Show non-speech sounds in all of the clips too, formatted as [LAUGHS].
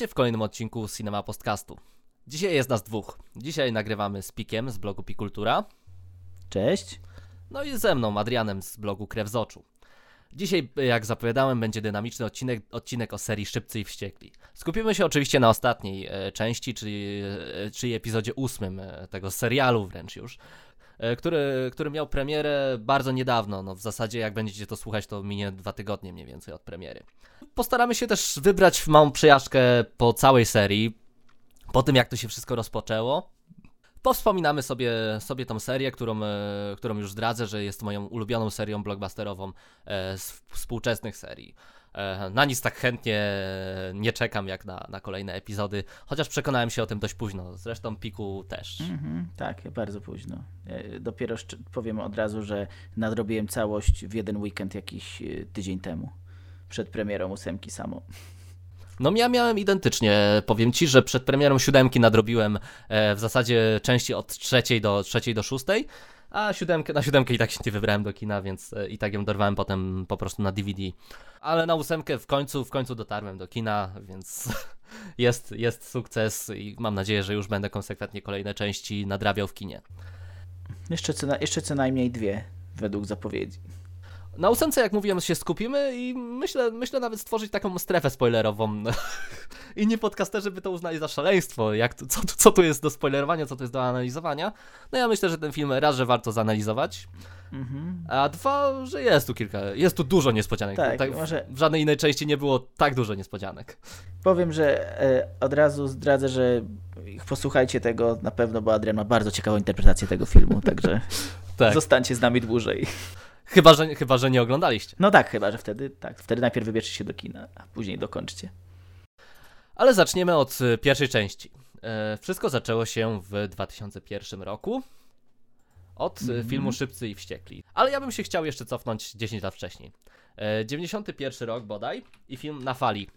Witajcie w kolejnym odcinku Cinema Podcastu. Dzisiaj jest nas dwóch. Dzisiaj nagrywamy z Pikiem z blogu Pikultura. Cześć. No i ze mną, Adrianem z blogu Krew z Oczu. Dzisiaj, jak zapowiadałem, będzie dynamiczny odcinek, odcinek o serii Szybcy i Wściekli. Skupimy się oczywiście na ostatniej e, części, czyli, e, czyli epizodzie ósmym e, tego serialu wręcz już, który, który miał premierę bardzo niedawno. No, w zasadzie, jak będziecie to słuchać, to minie dwa tygodnie mniej więcej od premiery. Postaramy się też wybrać małą przejażdżkę po całej serii, po tym jak to się wszystko rozpoczęło. Powspominamy sobie, sobie tą serię, którą, e, którą już zdradzę, że jest moją ulubioną serią blockbusterową e, z współczesnych serii. E, na nic tak chętnie nie czekam jak na, na kolejne epizody, chociaż przekonałem się o tym dość późno. Zresztą Piku też. Mhm, tak, bardzo późno. E, Dopiero powiem od razu, że nadrobiłem całość w jeden weekend jakiś e, tydzień temu. Przed premierą ósemki samo. No ja miałem identycznie, powiem Ci, że przed premierą siódemki nadrobiłem w zasadzie części od trzeciej do, trzeciej do szóstej, a siódemkę, na siódemkę i tak się nie wybrałem do kina, więc e, i tak ją dorwałem potem po prostu na DVD. Ale na ósemkę w końcu, w końcu dotarłem do kina, więc [LAUGHS] jest, jest sukces i mam nadzieję, że już będę konsekwentnie kolejne części nadrabiał w kinie. Jeszcze co, jeszcze co najmniej dwie, według zapowiedzi. Na ósemce, jak mówiłem, się skupimy i myślę, myślę nawet stworzyć taką strefę spoilerową. [LAUGHS] Inni podcasterzy by to uznali za szaleństwo, jak, to- co, co tu jest do spoilerowania, co tu jest do analizowania. No ja myślę, że ten film raz, że warto zanalizować, Mhm. a dwa, że jest tu kilka, jest tu dużo niespodzianek. Tak, może- W żadnej innej części nie było tak dużo niespodzianek. Powiem, że e, od razu zdradzę, że posłuchajcie tego na pewno, bo Adrian ma bardzo ciekawą interpretację tego filmu, także [LAUGHS] Tak. zostańcie z nami dłużej. Chyba, że, chyba, że nie oglądaliście. No tak, chyba, że wtedy tak. Wtedy najpierw wybierzcie się do kina, a później dokończcie. Ale zaczniemy od y, pierwszej części. E, wszystko zaczęło się w 2001 roku. Od Mhm. filmu Szybcy i Wściekli. Ale ja bym się chciał jeszcze cofnąć 10 lat wcześniej. E, 91 rok bodaj i film Na fali.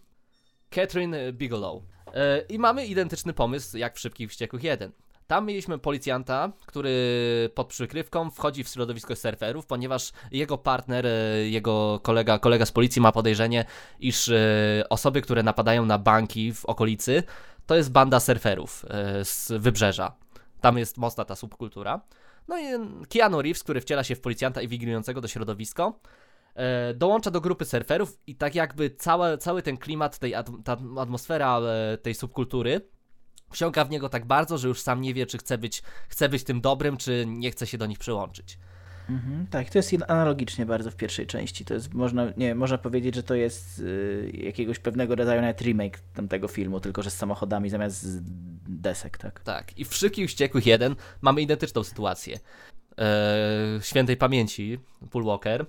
Catherine Bigelow. E, I mamy identyczny pomysł jak w Szybkich Wściekłych 1. Tam mieliśmy policjanta, który pod przykrywką wchodzi w środowisko surferów, ponieważ jego partner, e, jego kolega, kolega z policji ma podejrzenie, iż e, osoby, które napadają na banki w okolicy, to jest banda surferów e, z wybrzeża. Tam jest mocna ta subkultura. No i Keanu Reeves, który wciela się w policjanta inwigilującego do środowisko, dołącza do grupy surferów i tak jakby cała, cały ten klimat, tej atmosfera tej subkultury wsiąka w niego tak bardzo, że już sam nie wie, czy chce być, chce być tym dobrym, czy nie chce się do nich przyłączyć. Mhm, tak, to jest analogicznie bardzo w pierwszej części. To jest, można, nie można powiedzieć, że to jest y, jakiegoś pewnego rodzaju nawet remake tamtego filmu, tylko że z samochodami zamiast z desek, tak? Tak, i w Szybkich Wściekłych 1 mamy identyczną sytuację. Eee, świętej pamięci, Paul Walker.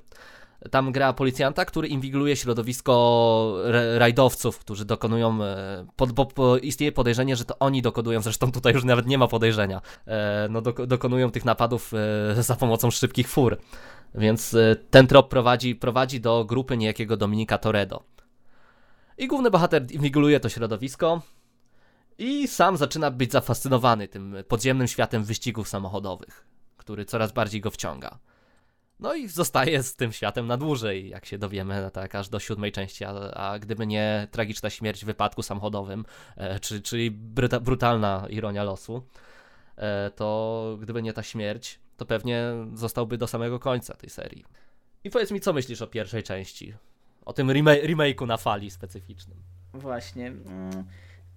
Tam gra policjanta, który inwigiluje środowisko ra- rajdowców, którzy dokonują. E, pod, bo, istnieje podejrzenie, że to oni dokonują, zresztą tutaj już nawet nie ma podejrzenia. E, no, doko, dokonują tych napadów e, [LAUGHS] za pomocą szybkich fur. Więc ten trop prowadzi, prowadzi do grupy niejakiego Dominika Toredo. I główny bohater inwigiluje to środowisko. I sam zaczyna być zafascynowany tym podziemnym światem wyścigów samochodowych, który coraz bardziej go wciąga. No i zostaje z tym światem na dłużej, jak się dowiemy, tak aż do siódmej części, a, a gdyby nie tragiczna śmierć w wypadku samochodowym, e, czy, czyli bruta, brutalna ironia losu, e, to gdyby nie ta śmierć, to pewnie zostałby do samego końca tej serii. I powiedz mi, co myślisz o pierwszej części? O tym rema- remake'u na fali specyficznym. Właśnie. mm,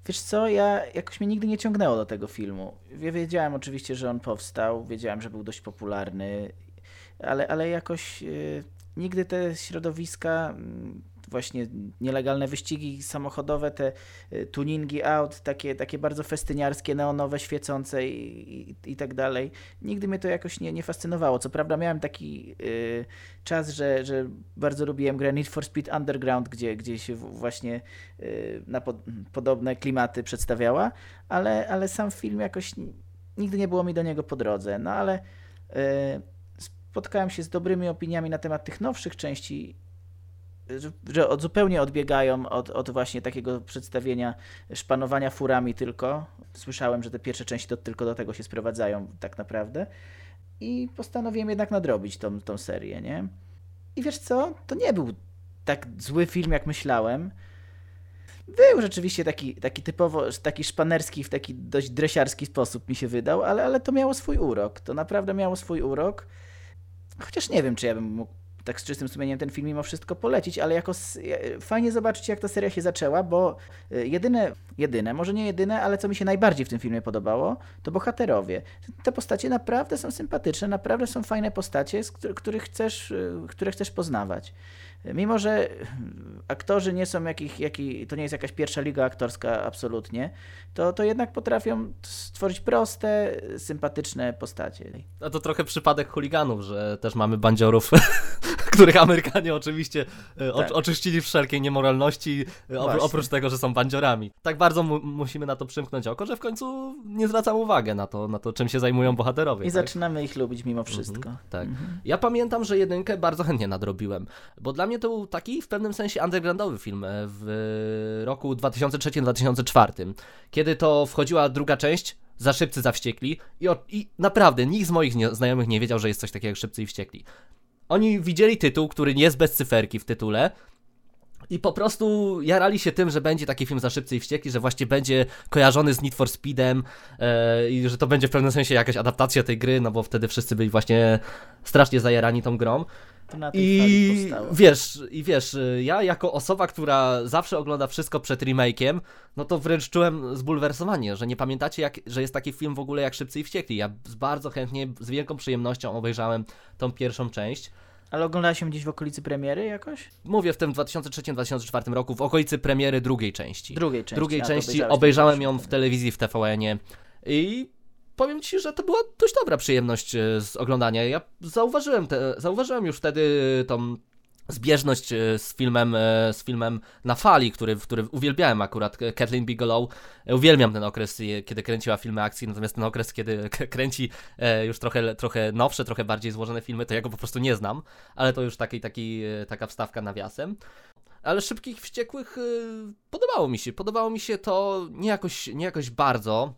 Wiesz co, ja jakoś mnie nigdy nie ciągnęło do tego filmu. Wiedziałem oczywiście, że on powstał, wiedziałem, że był dość popularny. Ale, ale jakoś y, nigdy te środowiska mm, właśnie nielegalne wyścigi samochodowe, te y, tuningi aut, takie, takie bardzo festyniarskie, neonowe, świecące i, i, i tak dalej. Nigdy mnie to jakoś nie, nie fascynowało. Co prawda miałem taki y, czas, że, że bardzo lubiłem grę Need for Speed Underground, gdzie, gdzie się właśnie y, na pod, podobne klimaty przedstawiała, ale, ale sam film jakoś nigdy nie było mi do niego po drodze. No ale y, spotkałem się z dobrymi opiniami na temat tych nowszych części że od, zupełnie odbiegają od, od właśnie takiego przedstawienia szpanowania furami tylko. Słyszałem, że te pierwsze części to tylko do tego się sprowadzają tak naprawdę. I postanowiłem jednak nadrobić tą, tą serię, nie? I wiesz co? To nie był tak zły film, jak myślałem. Był rzeczywiście taki, taki typowo, taki szpanerski, w taki dość dresiarski sposób mi się wydał, ale, ale to miało swój urok. To naprawdę miało swój urok. Chociaż nie wiem, czy ja bym mógł tak z czystym sumieniem ten film mimo wszystko polecić, ale jako fajnie zobaczyć, jak ta seria się zaczęła, bo y, jedyne, jedyne, może nie jedyne, ale co mi się najbardziej w tym filmie podobało, to bohaterowie. Te postacie naprawdę są sympatyczne, naprawdę są fajne postacie, z których chcesz, y, które chcesz poznawać. Mimo, że aktorzy nie są jakich, jaki, to nie jest jakaś pierwsza liga aktorska absolutnie, to, to jednak potrafią stworzyć proste, sympatyczne postacie. A to trochę przypadek chuliganów, że też mamy bandziorów, [LAUGHS] których Amerykanie oczywiście e, tak. oczyścili wszelkiej niemoralności, e, oprócz tego, że są bandziorami. Tak bardzo mu musimy na to przymknąć oko, że w końcu nie zwracam uwagi na to, na to czym się zajmują bohaterowie. I tak? zaczynamy ich lubić mimo mhm, wszystko. Mhm, tak. Mhm. Ja pamiętam, że jedynkę bardzo [LAUGHS] chętnie nadrobiłem, bo dla mnie to był taki w pewnym sensie undergroundowy film e, w roku 2003-2004, kiedy to wchodziła druga część, za szybcy, za wściekli i, o, i naprawdę nikt z moich nie, znajomych nie wiedział, że jest coś takiego jak szybcy i wściekli. Oni widzieli tytuł, który nie jest bez cyferki w tytule, i po prostu jarali się tym, że będzie taki film za szybcy i wściekli, że właśnie będzie kojarzony z Need for Speedem e, i że to będzie w pewnym sensie jakaś adaptacja tej gry, no bo wtedy wszyscy byli właśnie strasznie zajarani tą grą. I wiesz, i wiesz, ja jako osoba, która zawsze ogląda wszystko przed remake'iem, no to wręcz czułem zbulwersowanie, że nie pamiętacie, jak, że jest taki film w ogóle jak Szybcy i Wściekli. Ja bardzo chętnie, z wielką przyjemnością obejrzałem tą pierwszą część. Ale oglądałeś ją gdzieś w okolicy premiery jakoś? Mówię w tym 2003-2004 roku, w okolicy premiery drugiej części. Drugiej części. Drugiej części obejrzałem ją w telewizji w TVN-ie i powiem ci, że to była dość dobra przyjemność e, z oglądania. Ja zauważyłem, te, zauważyłem już wtedy tą zbieżność e, z filmem, e, z filmem Na Fali, który, który uwielbiałem akurat, Kathleen Bigelow. Uwielbiam ten okres, kiedy kręciła filmy akcji, natomiast ten okres, kiedy [LAUGHS] kręci już trochę, trochę nowsze, trochę bardziej złożone filmy, to ja go po prostu nie znam, ale to już taki, taki, taka wstawka nawiasem. Ale Szybkich Wściekłych podobało mi się, podobało mi się to nie jakoś, nie jakoś bardzo,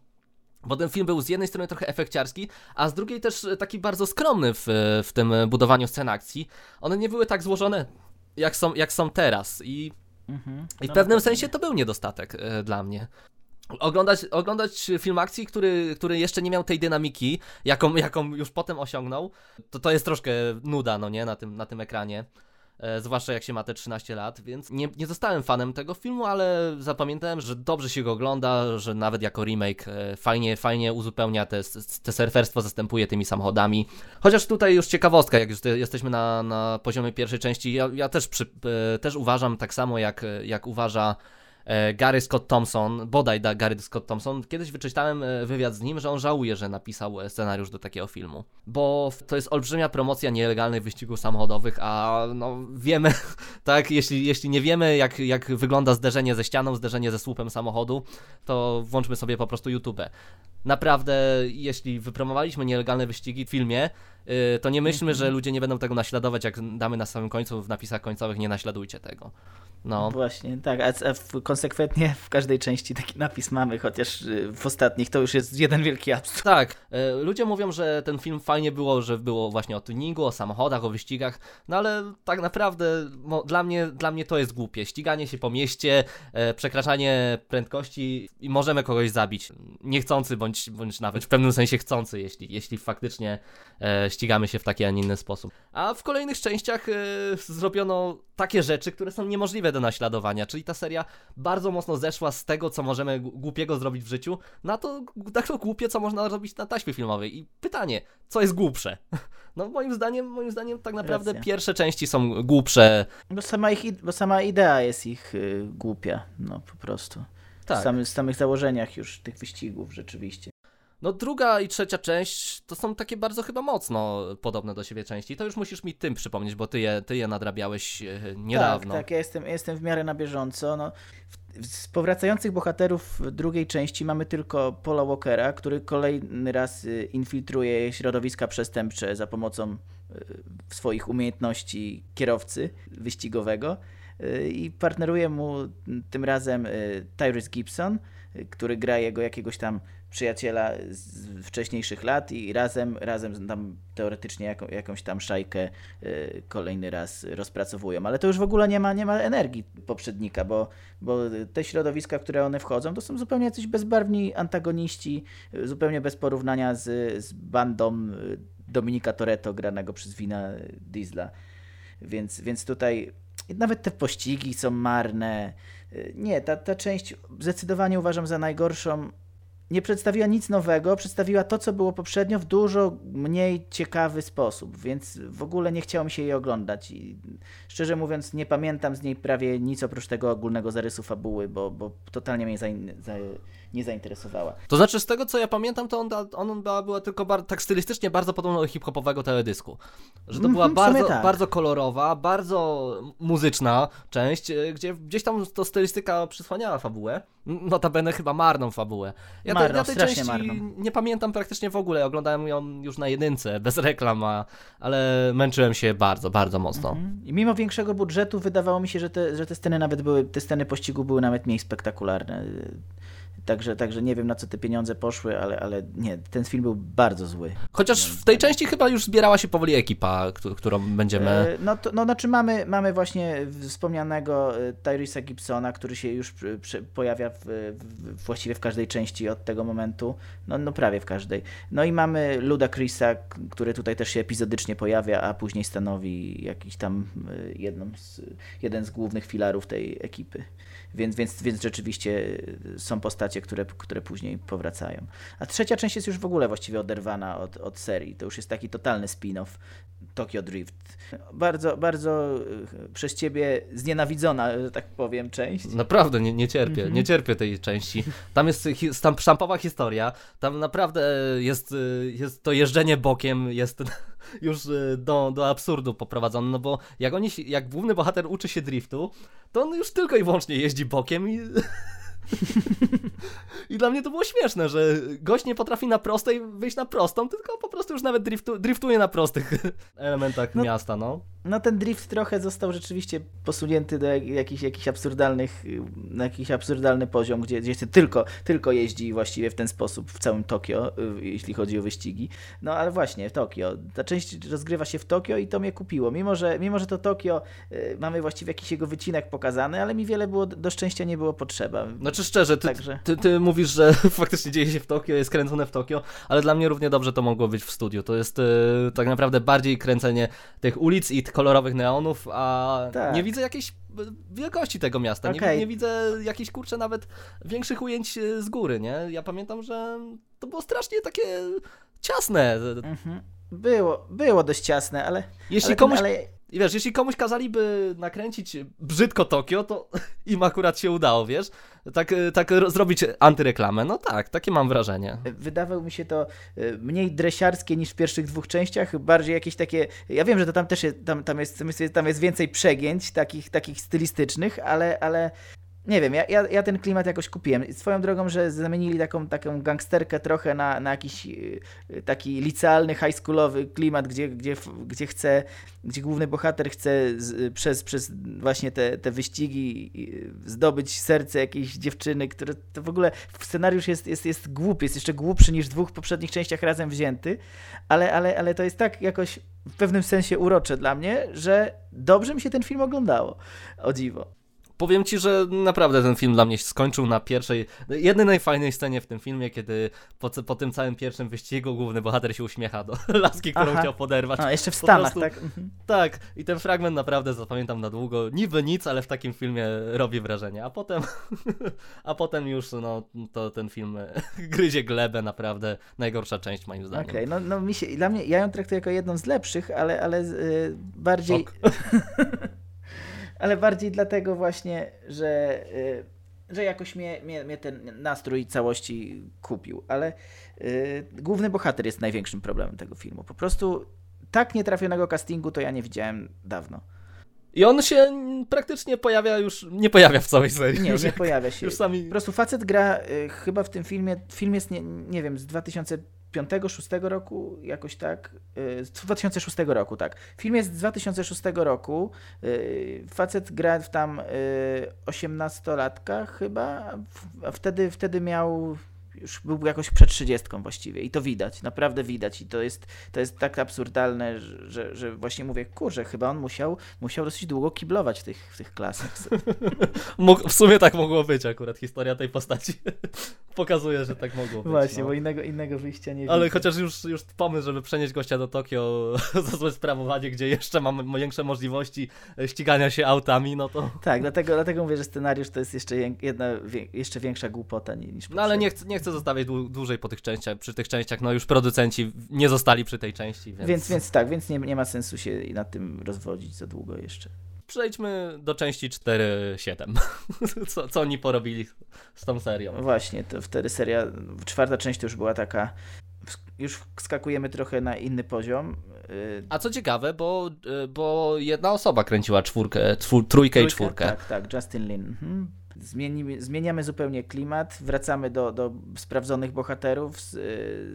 bo ten film był z jednej strony trochę efekciarski, a z drugiej też taki bardzo skromny w, w tym budowaniu scen akcji. One nie były tak złożone, jak są, jak są teraz. I, mhm. i w no, pewnym no, sensie to był niedostatek e, dla mnie. Oglądać, oglądać film akcji, który, który jeszcze nie miał tej dynamiki, jaką, jaką już potem osiągnął, to to jest troszkę nuda, no nie, na tym, na tym ekranie. E, zwłaszcza jak się ma te 13 lat, więc nie, nie zostałem fanem tego filmu, ale zapamiętałem, że dobrze się go ogląda, że nawet jako remake e, fajnie, fajnie uzupełnia te, te surferstwo, zastępuje tymi samochodami. Chociaż tutaj już ciekawostka, jak już jesteśmy na, na poziomie pierwszej części, ja, ja też, przy, e, też uważam tak samo jak, jak uważa Gary Scott Thompson, bodaj da Gary Scott Thompson, kiedyś wyczytałem e, wywiad z nim, że on żałuje, że napisał e, scenariusz do takiego filmu. Bo to jest olbrzymia promocja nielegalnych wyścigów samochodowych, a no wiemy, [LAUGHS] tak, jeśli, jeśli nie wiemy jak, jak wygląda zderzenie ze ścianą, zderzenie ze słupem samochodu, to włączmy sobie po prostu YouTube. Naprawdę, jeśli wypromowaliśmy nielegalne wyścigi w filmie, to nie myślmy, że ludzie nie będą tego naśladować, jak damy na samym końcu w napisach końcowych, nie naśladujcie tego. No. Właśnie, tak, a, w, konsekwentnie w każdej części taki napis mamy, chociaż y, w ostatnich to już jest jeden wielki absurd. Tak, e, ludzie mówią, że ten film fajnie było, że było właśnie o tuningu, o samochodach, o wyścigach, no ale tak naprawdę dla, mnie, dla mnie to jest głupie. Ściganie się po mieście, przekraczanie prędkości i możemy kogoś zabić. Niechcący, bądź, bądź nawet w pewnym sensie chcący, jeśli, jeśli faktycznie ścigamy się w taki, a nie inny sposób. A w kolejnych częściach zrobiono takie rzeczy, które są niemożliwe do naśladowania, czyli ta seria bardzo mocno zeszła z tego, co możemy głupiego zrobić w życiu, na to, tak to głupie, co można zrobić na taśmie filmowej. I pytanie, co jest głupsze? [LAUGHS] No moim zdaniem, moim zdaniem tak naprawdę Racja. pierwsze części są głupsze. Bo sama, ich, bo sama idea jest ich y, głupia, no po prostu. Tak. W samych, w samych założeniach już tych wyścigów rzeczywiście. No druga i trzecia część to są takie bardzo chyba mocno podobne do siebie części. To już musisz mi tym przypomnieć, bo ty je, ty je nadrabiałeś e, niedawno. Tak, tak, ja jestem, jestem w miarę na bieżąco. No, z powracających bohaterów drugiej części mamy tylko Paula Walkera, który kolejny raz y, infiltruje środowiska przestępcze za pomocą y, swoich umiejętności kierowcy wyścigowego y, i partneruje mu tym razem Tyrese Gibson, który gra jego jakiegoś tam przyjaciela z wcześniejszych lat i razem, razem tam teoretycznie jaką, jakąś tam szajkę y, kolejny raz rozpracowują. Ale to już w ogóle nie ma, nie ma energii poprzednika, bo, bo te środowiska, w które one wchodzą, to są zupełnie jacyś bezbarwni antagoniści, zupełnie bez porównania z, z bandą y, Dominika Toretto granego przez Wina Diesla. Więc, więc tutaj nawet te pościgi są marne. Y, Nie, ta, ta część zdecydowanie uważam za najgorszą. Nie przedstawiła nic nowego, przedstawiła to, co było poprzednio w dużo mniej ciekawy sposób, więc w ogóle nie chciało mi się jej oglądać. I szczerze mówiąc, nie pamiętam z niej prawie nic oprócz tego ogólnego zarysu fabuły, bo, bo totalnie mnie zain, za, nie zainteresowała. To znaczy, z tego co ja pamiętam, to on, on była, tylko bar, tak stylistycznie bardzo podobna do hip-hopowego teledysku. Że to Mhm, była sumie bardzo, tak. bardzo kolorowa, bardzo muzyczna część, e, gdzie gdzieś tam to stylistyka przysłaniała fabułę. Notabene chyba marną fabułę. Ja, te, Marną, ja tej części marną. nie pamiętam praktycznie w ogóle. Oglądałem ją już na jedynce, bez reklam, ale męczyłem się bardzo, bardzo mocno. Mhm. I mimo większego budżetu wydawało mi się, że te, że te sceny nawet były, te sceny pościgu były nawet mniej spektakularne. Także, także nie wiem na co te pieniądze poszły, ale, ale nie, ten film był bardzo zły. Chociaż w tej części chyba już zbierała się powoli ekipa, któ- którą będziemy... E, No, to, no znaczy mamy, mamy właśnie wspomnianego e, Tyresa Gibsona, który się już pojawia w, w, właściwie w każdej części od tego momentu, no, no prawie w każdej. No i mamy Luda Chrisa, który tutaj też się epizodycznie pojawia, a później stanowi jakiś tam e, jedną z, jeden z głównych filarów tej ekipy. Więc, więc, więc rzeczywiście e, są postacie, które, które później powracają. A trzecia część jest już w ogóle właściwie oderwana od, od serii. To już jest taki totalny spin-off Tokyo Drift. Bardzo, bardzo e, przez ciebie znienawidzona, że tak powiem, część. Naprawdę nie, nie cierpię, Mhm. nie cierpię tej części. Tam jest tam sztampowa historia, tam naprawdę jest, y, jest to jeżdżenie bokiem, jest [LAUGHS] już y, do, do absurdu poprowadzone, no bo jak oni, jak główny bohater uczy się driftu, to on już tylko i wyłącznie jeździ bokiem i... [LAUGHS] I dla mnie to było śmieszne, że gość nie potrafi na prostej wyjść na prostą, tylko po prostu już nawet driftu, driftuje na prostych [LAUGHS] elementach No- miasta, no. No ten drift trochę został rzeczywiście posunięty do jak- jakichś, jakichś absurdalnych, na jakiś absurdalny poziom, gdzie, gdzie się tylko, tylko jeździ właściwie w ten sposób w całym Tokio, y, jeśli chodzi o wyścigi. No ale właśnie, Tokio. Ta część rozgrywa się w Tokio i to mnie kupiło. Mimo, że, mimo, że to Tokio, y, mamy właściwie jakiś jego wycinek pokazany, ale mi wiele było, do szczęścia nie było potrzeba. Znaczy szczerze, ty, Także- ty, ty mówisz, że [LAUGHS] faktycznie dzieje się w Tokio, jest kręcone w Tokio, ale dla mnie równie dobrze to mogło być w studiu. To jest e, tak naprawdę bardziej kręcenie tych ulic i kolorowych neonów, a Tak. nie widzę jakiejś e, wielkości tego miasta. Nie, Okej. nie widzę jakichś kurczę nawet większych ujęć e, z góry, nie? Ja pamiętam, że to było strasznie takie ciasne. Mhm. Było, było dość ciasne, ale. Jeśli ale, komuś ale I wiesz, jeśli komuś kazaliby nakręcić brzydko Tokio, to [LAUGHS] im akurat się udało, wiesz? Tak, e, tak ro- zrobić antyreklamę. No tak, takie mam wrażenie. Wydawało mi się to y, mniej dresiarskie niż w pierwszych dwóch częściach, bardziej jakieś takie. Ja wiem, że to tam też jest, tam, tam, jest, tam jest więcej przegięć takich, takich stylistycznych, ale, ale nie wiem, ja, ja, ja ten klimat jakoś kupiłem. Swoją drogą, że zamienili taką, taką gangsterkę trochę na, na jakiś y, y, taki licealny, high schoolowy klimat, gdzie, gdzie, gdzie chce, gdzie główny bohater chce z, przez, przez właśnie te, te wyścigi y, zdobyć serce jakiejś dziewczyny, które to w ogóle scenariusz jest, jest, jest głupi, jest jeszcze głupszy niż w dwóch poprzednich częściach razem wzięty, ale, ale, ale to jest tak jakoś w pewnym sensie urocze dla mnie, że dobrze mi się ten film oglądało. O dziwo. Powiem ci, że naprawdę ten film dla mnie się skończył na pierwszej, jedynej fajnej scenie w tym filmie, kiedy po, po tym całym pierwszym wyścigu główny bohater się uśmiecha do [LAUGHS] laski, którą Aha. chciał poderwać. A, jeszcze w Stanach, prostu- tak? Mhm. Tak, i ten fragment naprawdę zapamiętam na długo. Niby nic, ale w takim filmie robi wrażenie. A potem, [LAUGHS] a potem już no, to ten film [LAUGHS] gryzie glebę, naprawdę najgorsza część moim zdaniem. Okej, no, no mi się, dla mnie, ja ją traktuję jako jedną z lepszych, ale, ale y, bardziej, Szok. Ale bardziej dlatego właśnie, że, y, że jakoś mnie, mnie, mnie ten nastrój całości kupił, ale y, główny bohater jest największym problemem tego filmu. Po prostu tak nietrafionego castingu to ja nie widziałem dawno. I on się praktycznie pojawia już, nie pojawia w całej serii. Nie, już, nie jak- pojawia się. już sami... Po prostu facet gra y, chyba w tym filmie, film jest, nie, nie wiem, z 2005-2006 roku, jakoś tak, y, z 2006 roku, tak. Film jest z 2006 roku, y, facet gra w tam y, 18-latka chyba, a w- a wtedy, wtedy miał, już był jakoś przed 30 właściwie i to widać, naprawdę widać i to jest, to jest tak absurdalne, że, że, właśnie mówię, kurczę, chyba on musiał, musiał dosyć długo kiblować w tych, w tych klasach. [LAUGHS] W sumie tak mogło być akurat, historia tej postaci [LAUGHS] pokazuje, że tak mogło być. Właśnie, no. bo innego, innego wyjścia nie Ale widzę. chociaż już, już pomysł, żeby przenieść gościa do Tokio [LAUGHS] za złe sprawowanie, gdzie jeszcze mamy większe możliwości e, ścigania się autami, no to... Tak, dlatego, dlatego mówię, że scenariusz to jest jeszcze jedna jeszcze większa głupota ni- niż No ale nie chcę, nie chcę zostawiać dłu- dłużej po tych częściach, przy tych częściach, no już producenci nie zostali przy tej części, więc... Więc, więc tak, więc nie, nie ma sensu się nad tym rozwodzić za długo jeszcze. Przejdźmy do części 4.7. [LAUGHS] co, co oni porobili z tą serią. Właśnie, to wtedy seria, czwarta część to już była taka, już skakujemy trochę na inny poziom. Yy, A co ciekawe, bo, e, bo jedna osoba kręciła czwórkę, czwór, trójkę i trójkę? czwórkę. Tak, tak, Justin Lin. Mhm. Zmienimy, zmieniamy zupełnie klimat, wracamy do, do sprawdzonych bohaterów z, y,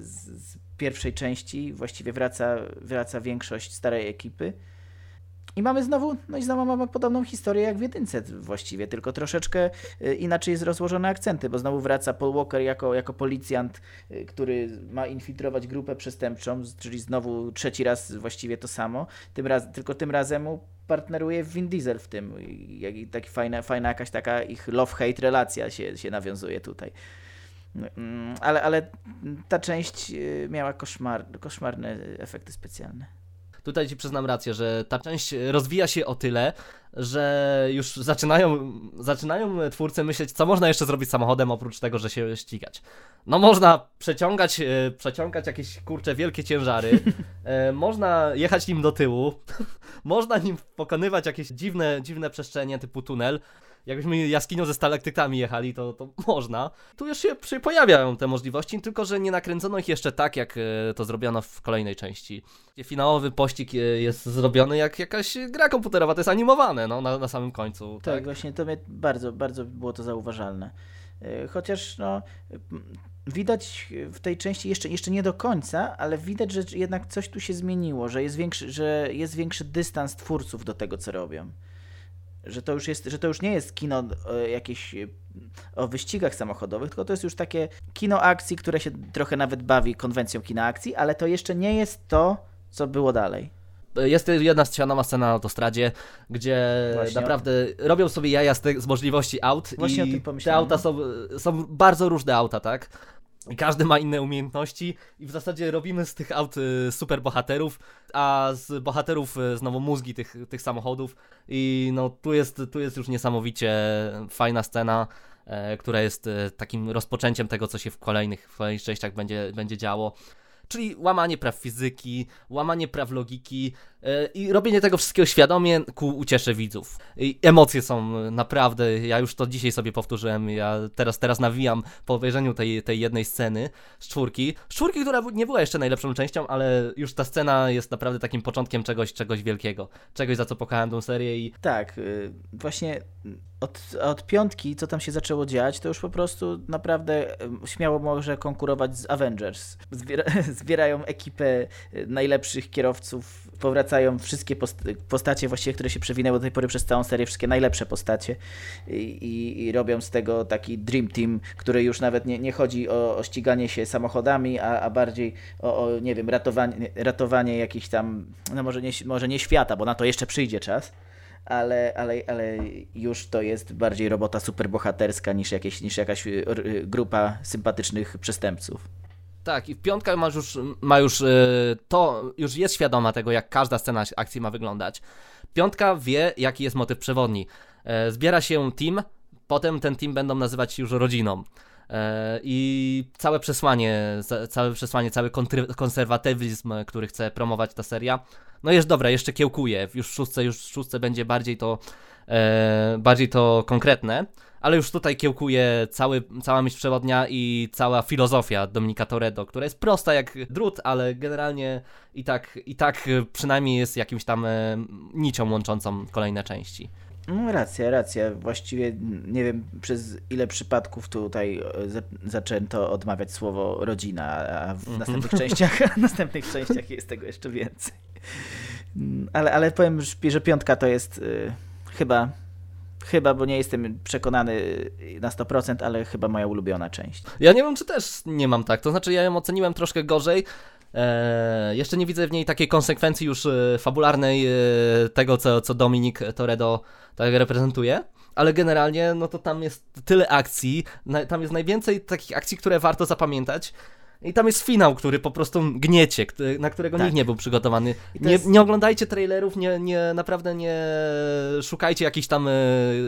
z, pierwszej części, właściwie wraca, wraca większość starej ekipy. I mamy znowu, no i znowu mamy podobną historię jak w jedynce właściwie, tylko troszeczkę y, inaczej jest rozłożone akcenty, bo znowu wraca Paul Walker jako, jako policjant, y, który ma infiltrować grupę przestępczą, czyli znowu trzeci raz właściwie to samo, tym raz, tylko tym razem mu partneruje Vin Diesel w tym i, taki fajna, fajna jakaś taka ich love-hate relacja się, się nawiązuje tutaj. Mm, Ale, ale ta część y, miała koszmar, koszmarne efekty specjalne. Tutaj ci przyznam rację, że ta część rozwija się o tyle, że już zaczynają, zaczynają twórcy myśleć, co można jeszcze zrobić samochodem oprócz tego, że się ścigać. No można przeciągać, e, przeciągać jakieś kurcze wielkie ciężary, [LAUGHS] e, można jechać nim do tyłu, [LAUGHS] można nim pokonywać jakieś dziwne, dziwne przestrzenie typu tunel. Jakbyśmy jaskinią ze stalaktytami jechali, to, to można. Tu już się, pojawiają te możliwości, tylko że nie nakręcono ich jeszcze tak, jak e, to zrobiono w kolejnej części. Finałowy pościg e, jest zrobiony jak jakaś gra komputerowa, to jest animowane no, na, na samym końcu. Tak, Tak, właśnie to mnie bardzo, bardzo było to zauważalne. E, Chociaż no, widać w tej części jeszcze, jeszcze nie do końca, ale widać, że jednak coś tu się zmieniło, że jest większy, że jest większy dystans twórców do tego, co robią. Że to już, jest, że to już nie jest kino e, jakieś e, o wyścigach samochodowych, tylko to jest już takie kino akcji, które się trochę nawet bawi konwencją kina akcji, ale to jeszcze nie jest to, co było dalej. Jest jedna świadoma scena na autostradzie, gdzie Właśnie. naprawdę robią sobie jaja z, te, z możliwości aut Właśnie o i te auta są, są bardzo różne auta, tak? I każdy ma inne umiejętności i w zasadzie robimy z tych aut y, super bohaterów, a z bohaterów y, znowu mózgi tych, tych samochodów i no tu jest, tu jest już niesamowicie fajna scena, e, która jest e, takim rozpoczęciem tego, co się w kolejnych, w kolejnych częściach będzie, będzie działo. Czyli łamanie praw fizyki, łamanie praw logiki e, i robienie tego wszystkiego świadomie ku uciesze widzów. I emocje są e, naprawdę, ja już to dzisiaj sobie powtórzyłem, ja teraz, teraz nawijam po obejrzeniu tej, tej jednej sceny z czwórki. Z czwórki, która nie była jeszcze najlepszą częścią, ale już ta scena jest naprawdę takim początkiem czegoś, czegoś wielkiego. Czegoś, za co pokochałem tą serię i Tak, y, właśnie od, od piątki, co tam się zaczęło dziać, to już po prostu naprawdę śmiało może konkurować z Avengers. Zbiera, [LAUGHS] zbierają ekipę y, najlepszych kierowców, powracają wszystkie post postacie właściwie, które się przewinęły do tej pory przez całą serię, wszystkie najlepsze postacie i, i, i robią z tego taki dream team, który już nawet nie, nie chodzi o, o ściganie się samochodami, a, a bardziej o, o, nie wiem, ratowanie, ratowanie jakichś tam, no może nie, może nie świata, bo na to jeszcze przyjdzie czas, ale, ale, ale już to jest bardziej robota superbohaterska niż, jakieś, niż jakaś y, y, grupa sympatycznych przestępców. Tak, i piątka ma już, ma już y, to, już jest świadoma tego, jak każda scena akcji ma wyglądać. Piątka wie, jaki jest motyw przewodni. E, zbiera się team, potem ten team będą nazywać już rodziną. E, I całe przesłanie, ca- całe przesłanie, cały konserwatywizm, który chce promować ta seria, no jest dobra, jeszcze kiełkuje. Już w szóstce, już w szóstce będzie bardziej to, e, bardziej to konkretne, ale już tutaj kiełkuje cały, cała myśl przewodnia i cała filozofia Dominika Toredo, która jest prosta jak drut, ale generalnie i tak, i tak przynajmniej jest jakimś tam e, nicią łączącą kolejne części. No, racja, racja. Właściwie nie wiem przez ile przypadków tutaj e, za- zaczęto odmawiać słowo rodzina, a w następnych częściach następnych częściach jest tego jeszcze więcej. Mm, Ale, ale powiem, że piątka to jest y, chyba, chyba, bo nie jestem przekonany na 100%, ale chyba moja ulubiona część. Ja nie wiem, czy też nie mam tak. To znaczy, ja ją oceniłem troszkę gorzej. Eee, jeszcze nie widzę w niej takiej konsekwencji już e, fabularnej e, tego, co, co Dominik Toredo tak reprezentuje. Ale generalnie, no to tam jest tyle akcji, na, tam jest najwięcej takich akcji, które warto zapamiętać. I tam jest finał, który po prostu gniecie, na którego Tak. nikt nie był przygotowany. Nie, jest- nie oglądajcie trailerów, nie, nie, naprawdę nie szukajcie jakichś tam e,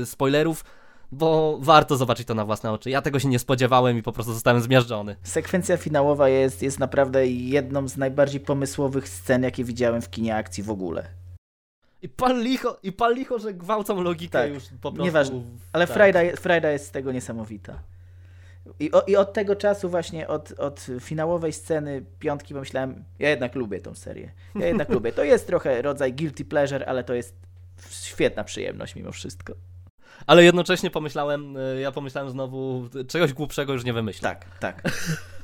spoilerów, bo warto zobaczyć to na własne oczy. Ja tego się nie spodziewałem i po prostu zostałem zmiażdżony. Sekwencja finałowa jest, jest naprawdę jedną z najbardziej pomysłowych scen, jakie widziałem w kinie akcji w ogóle. I pal licho, i pal licho że gwałcą logikę Tak, już po prostu. nieważne. Ale tak. Frajda jest z tego niesamowita. I, o, I od tego czasu właśnie, od, od finałowej sceny piątki pomyślałem, ja jednak lubię tą serię. Ja jednak [LAUGHS] lubię. To jest trochę rodzaj guilty pleasure, ale to jest świetna przyjemność mimo wszystko. Ale jednocześnie pomyślałem, y, ja pomyślałem znowu, czegoś głupszego już nie wymyślę. Tak, tak.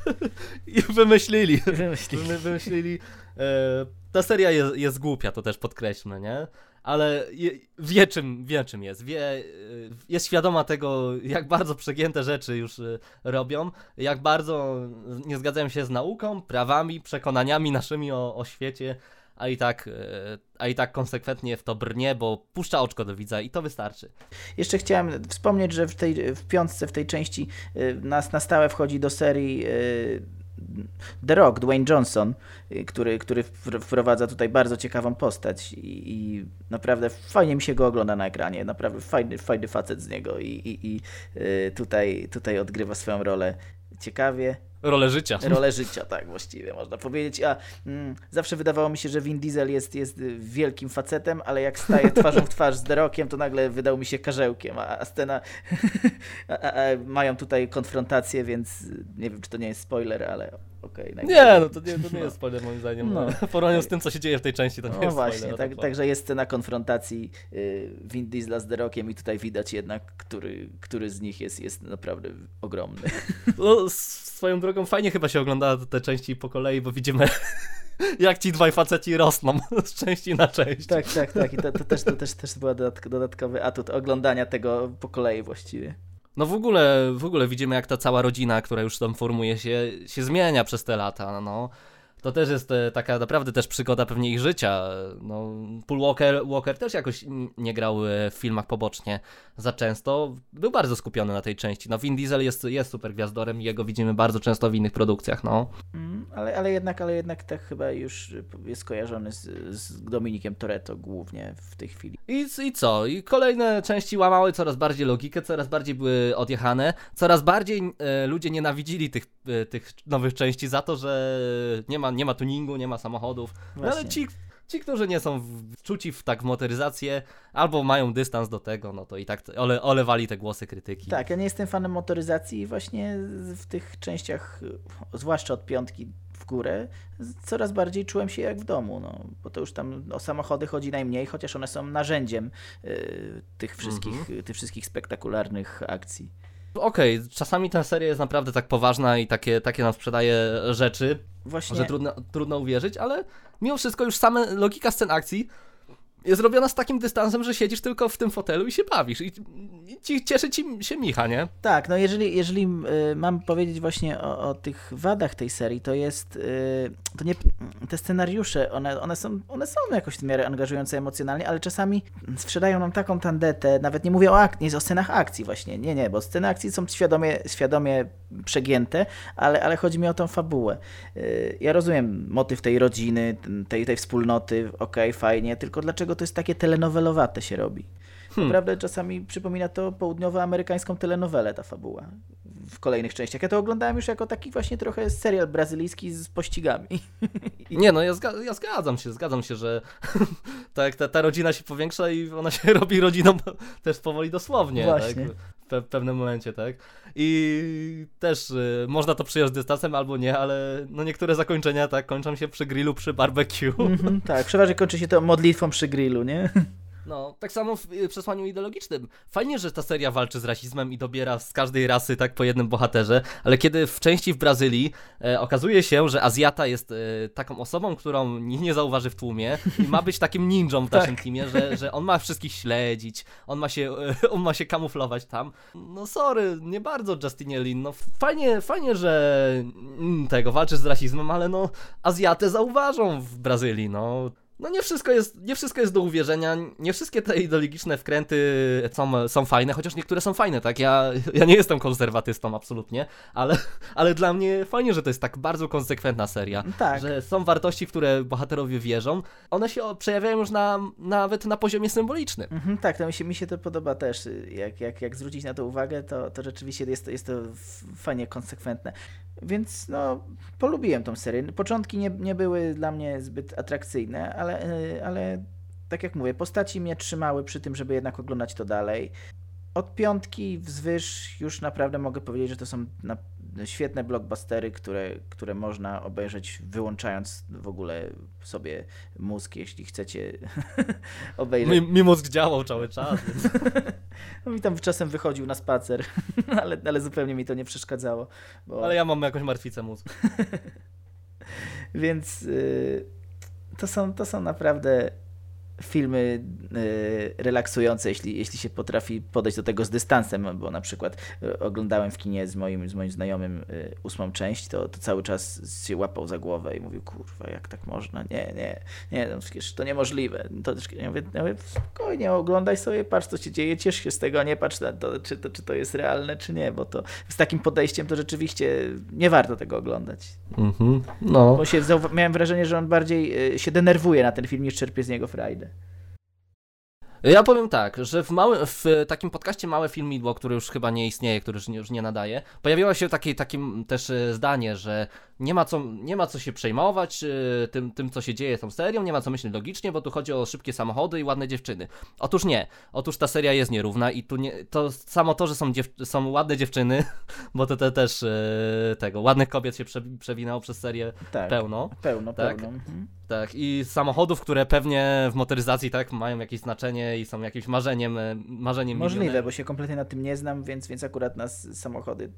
[LAUGHS] I wymyślili. Wymyślili. Wymy- Wymyślili. E, ta seria jest, jest głupia, to też podkreślmy, nie? Ale wie, czym, wie czym jest. Wie, e, jest świadoma tego, jak bardzo przegięte rzeczy już e, robią, jak bardzo nie zgadzają się z nauką, prawami, przekonaniami naszymi o, o świecie, a i tak, e, a i tak konsekwentnie w to brnie, bo puszcza oczko do widza i to wystarczy. Jeszcze chciałem wspomnieć, że w tej w piątce, w tej części y, nas na stałe wchodzi do serii y, The Rock, Dwayne Johnson, który, który wpr- wprowadza tutaj bardzo ciekawą postać i, i naprawdę fajnie mi się go ogląda na ekranie, naprawdę fajny, fajny facet z niego i, i, i tutaj, tutaj odgrywa swoją rolę ciekawie. Rolę życia. Rolę życia, tak właściwie można powiedzieć. A mm, zawsze wydawało mi się, że Vin Diesel jest, jest wielkim facetem, ale jak staje [LAUGHS] twarzą w twarz z The Rockiem, to nagle wydał mi się karzełkiem, a, a scena... [LAUGHS] a, a, a mają tutaj konfrontację, więc nie wiem, czy to nie jest spoiler, ale okej. Nie, no to nie, to nie jest spoiler moim zdaniem. No. No. W porównaniu z tym, co się dzieje w tej części, to nie No jest właśnie, spoiler. tak, także jest scena konfrontacji y, Vin Diesla z The Rockiem i tutaj widać jednak, który, który z nich jest, jest naprawdę ogromny. No, swoją drogą fajnie chyba się ogląda te części po kolei, bo widzimy [LAUGHS] jak ci dwaj faceci rosną [LAUGHS] z części na część. Tak, tak, tak. I to, to też, to też, też był dodatk- dodatkowy atut oglądania tego po kolei właściwie. No w ogóle, w ogóle widzimy jak ta cała rodzina, która już tam formuje się, się zmienia przez te lata, no. To też jest e, taka naprawdę też przygoda pewnie ich życia. No, Paul Walker, Walker też jakoś nie grał e, w filmach pobocznie za często. Był bardzo skupiony na tej części. No Vin Diesel jest, jest super gwiazdorem i jego widzimy bardzo często w innych produkcjach, no. Mm, ale, ale jednak, ale jednak tak chyba już jest kojarzony z, z Dominikiem Toretto głównie w tej chwili. I, I co? I kolejne części łamały coraz bardziej logikę, coraz bardziej były odjechane, coraz bardziej e, ludzie nienawidzili tych, e, tych nowych części za to, że nie ma, nie ma tuningu, nie ma samochodów. No ale ci, ci, którzy nie są wczuci w tak motoryzację, albo mają dystans do tego, no to i tak ole, olewali te głosy krytyki. Tak, ja nie jestem fanem motoryzacji i właśnie w tych częściach, zwłaszcza od piątki w górę, coraz bardziej czułem się jak w domu, no, bo to już tam o samochody chodzi najmniej, chociaż one są narzędziem y, tych, wszystkich, tych wszystkich spektakularnych akcji. Okej, czasami ta seria jest naprawdę tak poważna i takie, takie nam sprzedaje rzeczy, Właśnie. że trudno, trudno uwierzyć, ale mimo wszystko już same logika scen akcji jest robiona z takim dystansem, że siedzisz tylko w tym fotelu i się bawisz. I, ci, cieszy ci się Micha, nie? Tak, no jeżeli, jeżeli y, mam powiedzieć właśnie o, o, tych wadach tej serii, to jest, y, to nie, te scenariusze, one, one, są, one są jakoś w miarę angażujące emocjonalnie, ale czasami sprzedają nam taką tandetę, nawet nie mówię o, ak- nie o scenach akcji właśnie, nie, nie, bo sceny akcji są świadomie, świadomie przegięte, ale, ale chodzi mi o tą fabułę. Y, ja rozumiem motyw tej rodziny, tej, tej wspólnoty, okej, okay, fajnie, tylko dlaczego to jest takie telenowelowate się robi? Hmm. Naprawdę czasami przypomina to południowoamerykańską telenowelę ta fabuła w kolejnych częściach. Ja to oglądałem już jako taki właśnie trochę serial brazylijski z pościgami. [LAUGHS] Nie, no ja, zga ja zgadzam się, zgadzam się, że [LAUGHS] tak, ta, ta rodzina się powiększa i ona się [LAUGHS] robi rodziną też powoli dosłownie. Właśnie. Tak? w pewnym momencie, tak? I też y, można to przyjąć z dystansem albo nie, ale no niektóre zakończenia tak kończą się przy grillu, przy barbecue. Mm -hmm, tak, przeważnie kończy się to modlitwą przy grillu, nie? No, tak samo w y, przesłaniu ideologicznym. Fajnie, że ta seria walczy z rasizmem i dobiera z każdej rasy tak po jednym bohaterze, ale kiedy w części w Brazylii e, okazuje się, że Azjata jest e, taką osobą, którą nikt nie zauważy w tłumie i ma być takim ninją w [LAUGHS] tak. naszym teamie, że, że on ma wszystkich śledzić, on ma się, e, [LAUGHS] on ma się kamuflować tam. No sorry, nie bardzo Justinie Lin, no fajnie, fajnie, że mm, tego walczy z rasizmem, ale no Azjatę zauważą w Brazylii, no no nie wszystko jest, nie wszystko jest do uwierzenia, nie wszystkie te ideologiczne wkręty są, są fajne, chociaż niektóre są fajne, tak? Ja, [LAUGHS] ja nie jestem konserwatystą absolutnie, ale, [LAUGHS] ale dla mnie fajnie, że to jest tak bardzo konsekwentna seria, tak. że są wartości, w które bohaterowie wierzą, one się przejawiają już na, nawet na poziomie symbolicznym. Mhm, tak, to mi się, mi się to podoba też, jak, jak, jak zwrócić na to uwagę, to, to rzeczywiście jest, jest to fajnie konsekwentne. Więc no, polubiłem tą serię. Początki nie, nie były dla mnie zbyt atrakcyjne, ale, e, ale tak jak mówię, postaci mnie trzymały przy tym, żeby jednak oglądać to dalej. Od piątki wzwyż już naprawdę mogę powiedzieć, że to są na, świetne blockbustery, które, które można obejrzeć wyłączając w ogóle sobie mózg, jeśli chcecie [LAUGHS] obejrzeć. Mi, mi mózg działał cały czas. no [LAUGHS] mi tam czasem wychodził na spacer, [LAUGHS] ale, ale zupełnie mi to nie przeszkadzało. Bo... Ale ja mam jakąś martwicę mózgu. Więc y, to, są, to są naprawdę filmy y, relaksujące, jeśli, jeśli się potrafi podejść do tego z dystansem, bo na przykład y, oglądałem w kinie z moim, z moim znajomym y, ósmą część, to, to cały czas się łapał za głowę i mówił, kurwa, jak tak można? Nie, nie, nie, no przecież to niemożliwe. To, ja, mówię, ja mówię, spokojnie, oglądaj sobie, patrz co się dzieje, ciesz się z tego, nie patrz na to, czy to, czy to jest realne, czy nie, bo to z takim podejściem to rzeczywiście nie warto tego oglądać. Mhm, no. Bo się, miałem wrażenie, że on bardziej się denerwuje na ten film, niż czerpie z niego frajdę. Ja powiem tak, że w, w takim podcaście Małe Filmidło, który już chyba nie istnieje, który już nie, już nie nadaje, pojawiło się takie, takie też e, zdanie, że nie ma co, nie ma co się przejmować e, tym, tym, co się dzieje tą serią, nie ma co myśleć logicznie, bo tu chodzi o szybkie samochody i ładne dziewczyny. Otóż nie. Otóż ta seria jest nierówna i tu nie, to samo to, że są, dziew, są ładne dziewczyny, [LAUGHS] bo to te, też e, tego, ładnych kobiet się prze, przewinęło przez serię tak, pełno. Pełno, tak? pełno. Mhm. Tak, i samochodów, które pewnie w motoryzacji tak mają jakieś znaczenie i są jakimś marzeniem, e, marzeniem Możliwe, bo się kompletnie na tym nie znam, więc, więc akurat na samochody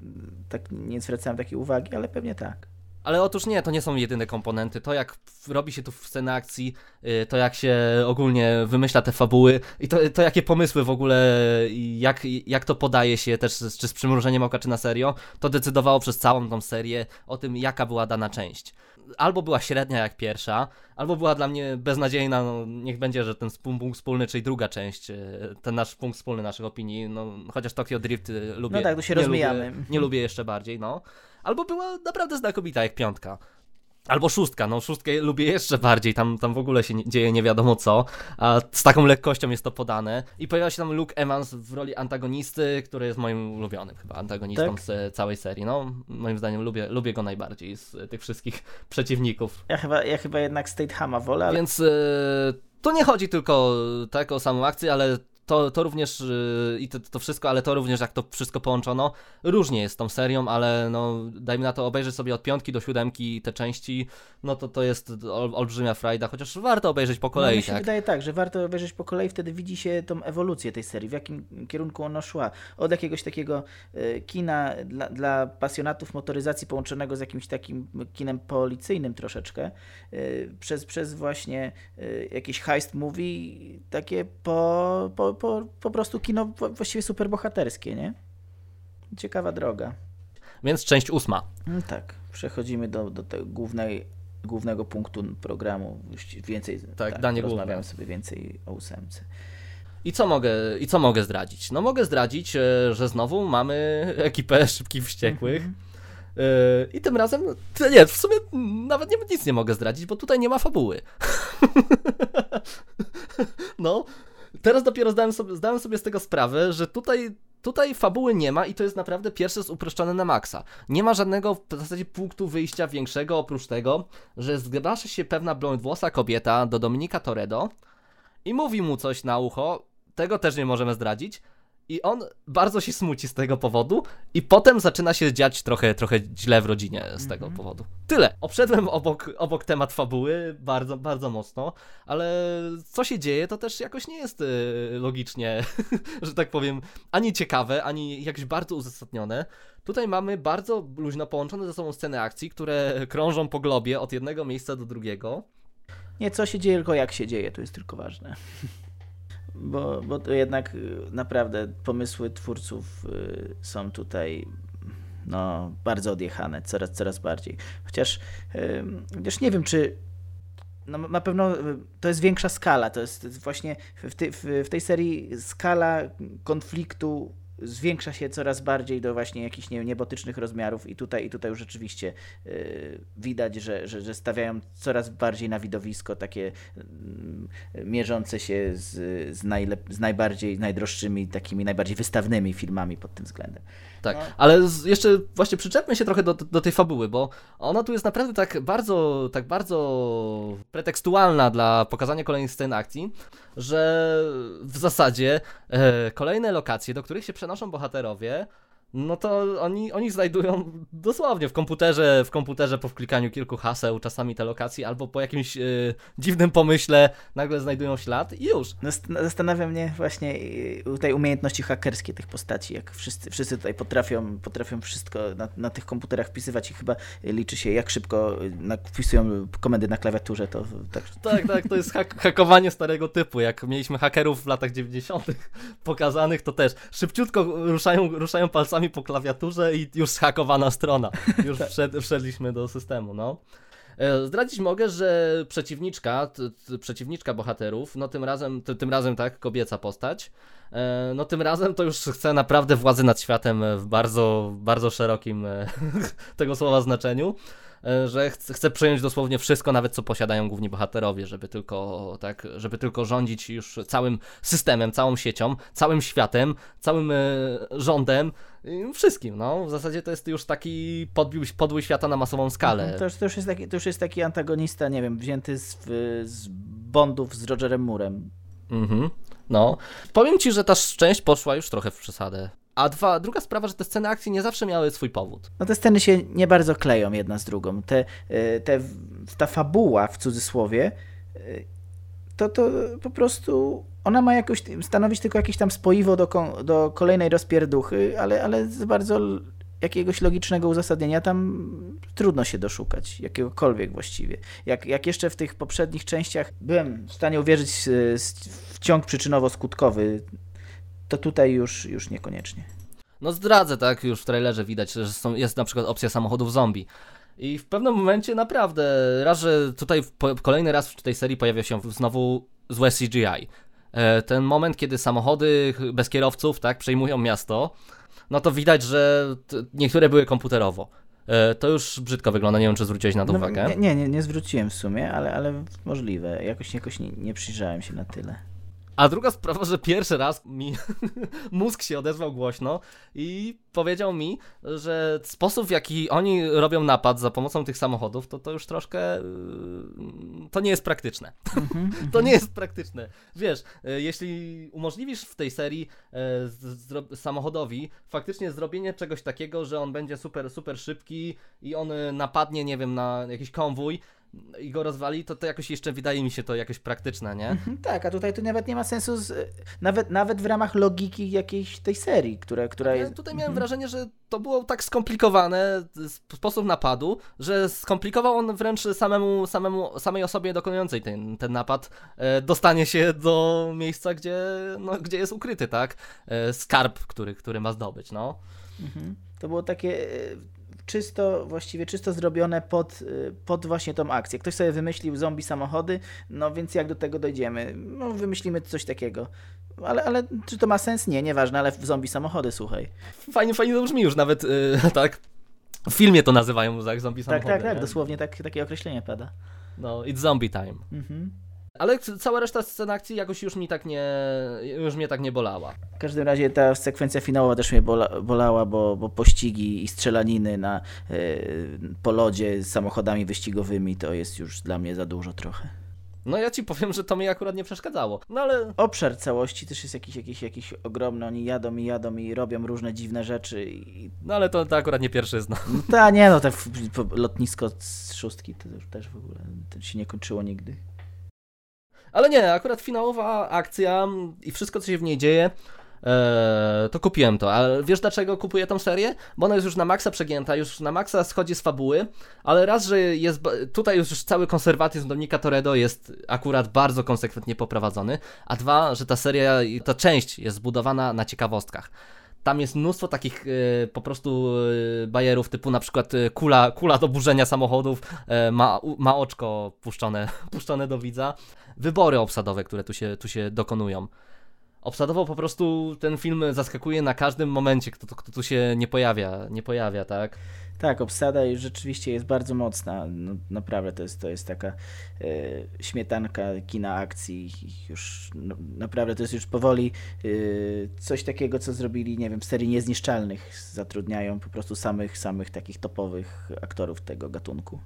tak nie zwracałem takiej uwagi, ale pewnie tak. Ale otóż nie, to nie są jedyne komponenty. To jak robi się tu w scenie akcji, y, to jak się ogólnie wymyśla te fabuły i to, to jakie pomysły w ogóle, jak, jak to podaje się też, czy z przymrużeniem oka, czy na serio, to decydowało przez całą tą serię o tym, jaka była dana część. Albo była średnia jak pierwsza, albo była dla mnie beznadziejna, no niech będzie, że ten punkt wspólny, czyli druga część, y, ten nasz punkt wspólny naszych opinii, no chociaż Tokyo Drift y, lubię. No tak, to się rozmijamy. Lubię, nie lubię jeszcze bardziej, no albo była naprawdę znakomita jak piątka. Albo szóstka, no szóstkę lubię jeszcze bardziej, tam, tam w ogóle się nie, dzieje nie wiadomo co, a z taką lekkością jest to podane. I pojawia się tam Luke Evans w roli antagonisty, który jest moim ulubionym chyba antagonistą tak? z całej serii. No, moim zdaniem lubię, lubię go najbardziej z tych wszystkich [LAUGHS] przeciwników. Ja chyba, ja chyba jednak Hama wolę, ale... Więc... Y to nie chodzi tylko tak o samą akcję, ale to, to również yy, i to, to wszystko, ale to również jak to wszystko połączono, różnie jest z tą serią, ale no dajmy na to obejrzeć sobie od piątki do siódemki te części, no to to jest ol, olbrzymia frajda, chociaż warto obejrzeć po kolei, no, mi się tak? wydaje tak, że warto obejrzeć po kolei, wtedy widzi się tą ewolucję tej serii, w jakim kierunku ona szła. Od jakiegoś takiego y, kina dla, dla pasjonatów motoryzacji połączonego z jakimś takim kinem policyjnym troszeczkę, y, przez, przez właśnie y, jakieś heist movie, takie po, po, po, po prostu kino właściwie superbohaterskie, nie? Ciekawa droga. Więc część ósma. No tak, przechodzimy do, do tej głównej, głównego punktu programu. Już więcej, Tak, danie rozmawiamy główne. sobie więcej o ósemce. I co mogę, I co mogę zdradzić? No mogę zdradzić, e, że znowu mamy ekipę szybkich wściekłych. E, I tym razem, nie, w sumie nawet nie, nic nie mogę zdradzić, bo tutaj nie ma fabuły. [LAUGHS] no, teraz dopiero zdałem sobie, zdałem sobie z tego sprawę, że tutaj, tutaj fabuły nie ma i to jest naprawdę pierwsze z uproszczone na maksa. Nie ma żadnego w zasadzie punktu wyjścia większego oprócz tego, że zgłasza się pewna blondwłosa kobieta do Dominika Toredo i mówi mu coś na ucho, tego też nie możemy zdradzić. I on bardzo się smuci z tego powodu, i potem zaczyna się dziać trochę, trochę źle w rodzinie z tego Mhm. powodu. Tyle. Obszedłem obok, obok temat fabuły bardzo, bardzo mocno, ale co się dzieje, to też jakoś nie jest y, logicznie, [LAUGHS] że tak powiem, ani ciekawe, ani jakieś bardzo uzasadnione. Tutaj mamy bardzo luźno połączone ze sobą sceny akcji, które [LAUGHS] krążą po globie od jednego miejsca do drugiego. Nie co się dzieje, tylko jak się dzieje, to jest tylko ważne. [LAUGHS] Bo, bo to jednak y, naprawdę pomysły twórców y, są tutaj no, bardzo odjechane, coraz, coraz bardziej. Chociaż, chociaż nie wiem, czy no, na pewno y, to jest większa skala. To jest, właśnie w, w, w tej serii skala konfliktu zwiększa się coraz bardziej do właśnie jakichś nie, niebotycznych rozmiarów i tutaj, i tutaj już rzeczywiście y, widać, że, że, że stawiają coraz bardziej na widowisko takie mm, mierzące się z, z, najlep- z najbardziej, najdroższymi, takimi najbardziej wystawnymi filmami pod tym względem. Tak, No. ale z, jeszcze właśnie przyczepmy się trochę do, do tej fabuły, bo ona tu jest naprawdę tak bardzo, tak bardzo pretekstualna dla pokazania kolejnych scen akcji, że w zasadzie e, kolejne lokacje, do których się przenoszą bohaterowie, no to oni, oni znajdują dosłownie w komputerze, w komputerze po wklikaniu kilku haseł, czasami te lokacje, albo po jakimś e, dziwnym pomyśle nagle znajdują ślad i już. Zast- Zastanawia mnie właśnie y, tutaj umiejętności hakerskie tych postaci, jak wszyscy, wszyscy tutaj potrafią, potrafią wszystko na, na tych komputerach wpisywać i chyba liczy się jak szybko y, na, wpisują komendy na klawiaturze, to tak, Tak, tak, to jest hak hakowanie starego typu. Jak mieliśmy hakerów w latach 90. pokazanych, to też szybciutko ruszają, ruszają palcami po klawiaturze i już zhakowana strona. Już wszed, wszedliśmy do systemu, no. E, Zdradzić mogę, że przeciwniczka, t, t, przeciwniczka bohaterów, no tym razem, ty, tym razem tak, kobieca postać, no tym razem to już chce naprawdę władzy nad światem w bardzo, bardzo szerokim e, [LAUGHS] tego słowa znaczeniu e, że chce, przejąć dosłownie wszystko, nawet co posiadają główni bohaterowie, żeby tylko tak, żeby tylko rządzić już całym systemem, całą siecią, całym światem, całym e, rządem, wszystkim, no. W zasadzie to jest już taki podbił, podły świata na masową skalę. to, już- to, już jest taki, to już jest taki antagonista, nie wiem, wzięty z, z Bondów z Rogerem Murem. Mhm. No. Powiem ci, że ta część poszła już trochę w przesadę. A dwa, druga sprawa, że te sceny akcji nie zawsze miały swój powód. No te sceny się nie bardzo kleją jedna z drugą. Te, y, te, ta fabuła w cudzysłowie, y, to, to po prostu ona ma jakoś stanowić tylko jakieś tam spoiwo do, do kolejnej rozpierduchy, ale, ale bardzo jakiegoś logicznego uzasadnienia tam trudno się doszukać, jakiegokolwiek właściwie. Jak, jak jeszcze w tych poprzednich częściach byłem w stanie uwierzyć s- w ciąg przyczynowo-skutkowy, to tutaj już, już niekoniecznie. No zdradzę, tak, już w trailerze widać, że są, jest na przykład opcja samochodów zombie. I w pewnym momencie naprawdę, raz, że tutaj po, kolejny raz w tej serii pojawia się znowu złe CGI. E, ten moment, kiedy samochody bez kierowców, tak, przejmują miasto, no to widać, że niektóre były komputerowo. E, to już brzydko wygląda, nie wiem, czy zwróciłeś na to No, uwagę. nie, nie, nie, nie zwróciłem w sumie, ale, ale możliwe. Jakoś, jakoś nie, nie przyjrzałem się na tyle. A druga sprawa, że pierwszy raz mi [LAUGHS] mózg się odezwał głośno i powiedział mi, że sposób w jaki oni robią napad za pomocą tych samochodów, to to już troszkę yy, to nie jest praktyczne. [LAUGHS] to nie jest praktyczne. Wiesz, yy, jeśli umożliwisz w tej serii yy, samochodowi faktycznie zrobienie czegoś takiego, że on będzie super, super szybki i on napadnie, nie wiem, na jakiś konwój, i go rozwali, to to jakoś jeszcze wydaje mi się to jakoś praktyczne, nie? Mhm, tak, a tutaj to nawet nie ma sensu, z, nawet, nawet w ramach logiki jakiejś tej serii, która, która ja jest... Tutaj miałem mhm. wrażenie, że to było tak skomplikowane, sposób napadu, że skomplikował on wręcz samemu, samemu, samej osobie dokonującej ten, ten napad, e, dostanie się do miejsca, gdzie, no, gdzie jest ukryty, tak? E, skarb, który, który ma zdobyć, no. Mhm. To było takie e, czysto, właściwie czysto zrobione pod, y, pod właśnie tą akcję. Ktoś sobie wymyślił zombie samochody, no więc jak do tego dojdziemy? No wymyślimy coś takiego. Ale, ale czy to ma sens? Nie, nieważne, ale w zombie samochody, słuchaj. Fajnie, fajnie to brzmi już nawet, yy, [LAUGHS] tak? W filmie to nazywają jak zombie samochody. Tak, tak, tak, dosłownie tak, takie określenie pada. No, it's zombie time. Mhm. Ale cała reszta scen akcji jakoś już mi tak nie, już mnie tak nie bolała. W każdym razie ta sekwencja finałowa też mnie bola, bolała, bo, bo pościgi i strzelaniny na, yy, po lodzie z samochodami wyścigowymi to jest już dla mnie za dużo trochę. No ja ci powiem, że to mi akurat nie przeszkadzało. No ale... Obszar całości też jest jakiś, jakiś, jakiś ogromny. Oni jadą i jadą i robią różne dziwne rzeczy. I... No ale to, to akurat nie pierwszy zna. No ta, nie no, tak lotnisko z szóstki to już też w ogóle to się nie kończyło nigdy. Ale nie, akurat finałowa akcja i wszystko, co się w niej dzieje, Eee, to kupiłem to. Ale wiesz dlaczego kupuję tą serię? Bo ona jest już na maksa przegięta, już na maksa schodzi z fabuły, ale raz, że jest tutaj już cały konserwatyzm Dominika Toredo jest akurat bardzo konsekwentnie poprowadzony, a dwa, że ta seria, ta część jest zbudowana na ciekawostkach. Tam jest mnóstwo takich e, po prostu e, bajerów, typu na przykład e, kula, kula do burzenia samochodów, ma, ma oczko puszczone, [LAUGHS] puszczone do widza. Wybory obsadowe, które tu się, tu się dokonują. Obsadowo po prostu ten film zaskakuje na każdym momencie, kto, kto tu się nie pojawia, nie pojawia, tak? Tak, obsada już rzeczywiście jest bardzo mocna. No, naprawdę to jest, to jest taka e, śmietanka kina akcji. Już no, naprawdę to jest już powoli e, coś takiego, co zrobili, nie wiem, w serii Niezniszczalnych. Zatrudniają po prostu samych, samych takich topowych aktorów tego gatunku.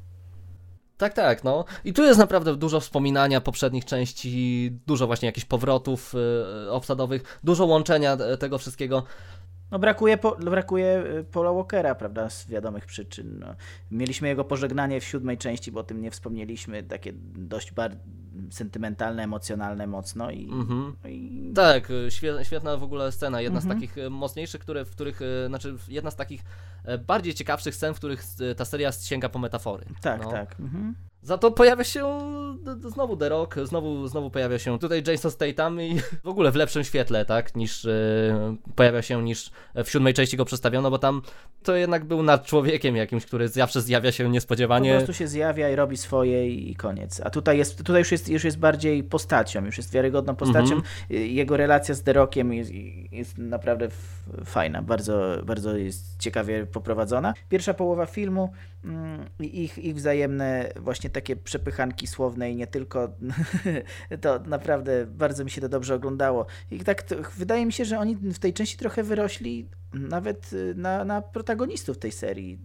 Tak, tak, no. I tu jest naprawdę dużo wspominania poprzednich części, dużo właśnie jakichś powrotów y, obsadowych, dużo łączenia tego wszystkiego. No brakuje, po, brakuje y, Paula Walkera, prawda, z wiadomych przyczyn. No. Mieliśmy jego pożegnanie w siódmej części, bo o tym nie wspomnieliśmy, takie dość bar- sentymentalne, emocjonalne mocno. I, mm-hmm. i... Tak, y, świetna w ogóle scena, jedna mm-hmm. z mhm. takich y, mocniejszych, które, w których, znaczy jedna z takich bardziej ciekawszych scen, w których ta seria sięga po metafory. Tak, no. tak. Mm-hmm. Za to pojawia się znowu The Rock, znowu, znowu pojawia się tutaj Jason Statham i [LAUGHS] w ogóle w lepszym świetle, tak, niż yy, pojawia się niż w siódmej części go przedstawiono, bo tam to jednak był nad człowiekiem jakimś, który zawsze zjawia się niespodziewanie. Po prostu się zjawia i robi swoje i koniec. A tutaj jest, tutaj już jest, już jest bardziej postacią, już jest wiarygodną postacią. Mm -hmm. Jego relacja z The Rockiem jest, jest naprawdę fajna, bardzo, bardzo jest ciekawie poprowadzona. Pierwsza połowa filmu i ich, ich wzajemne właśnie takie przepychanki słowne i nie tylko, [LAUGHS] to naprawdę bardzo mi się to dobrze oglądało. I tak to, wydaje mi się, że oni w tej części trochę wyrośli nawet y, na, na protagonistów tej serii.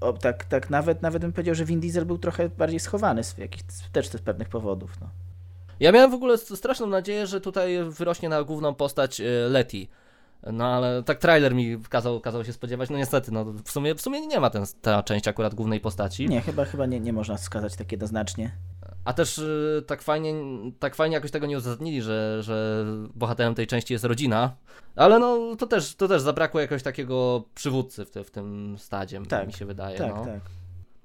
O, tak, tak nawet, nawet bym powiedział, że Vin Diesel był trochę bardziej schowany z jakichś też z pewnych powodów. No. Ja miałem w ogóle straszną nadzieję, że tutaj wyrośnie na główną postać y, Letty no ale tak trailer mi kazał, kazał się spodziewać, no niestety, no w sumie, w sumie nie ma ten, ta część akurat głównej postaci. Nie, chyba, chyba nie, nie można wskazać tak jednoznacznie. A też y, tak fajnie, tak fajnie jakoś tego nie uzasadnili, że, że bohaterem tej części jest rodzina, ale no to też, to też zabrakło jakiegoś takiego przywódcy w, te, w tym stadzie, tak, mi się wydaje. Tak, no. tak.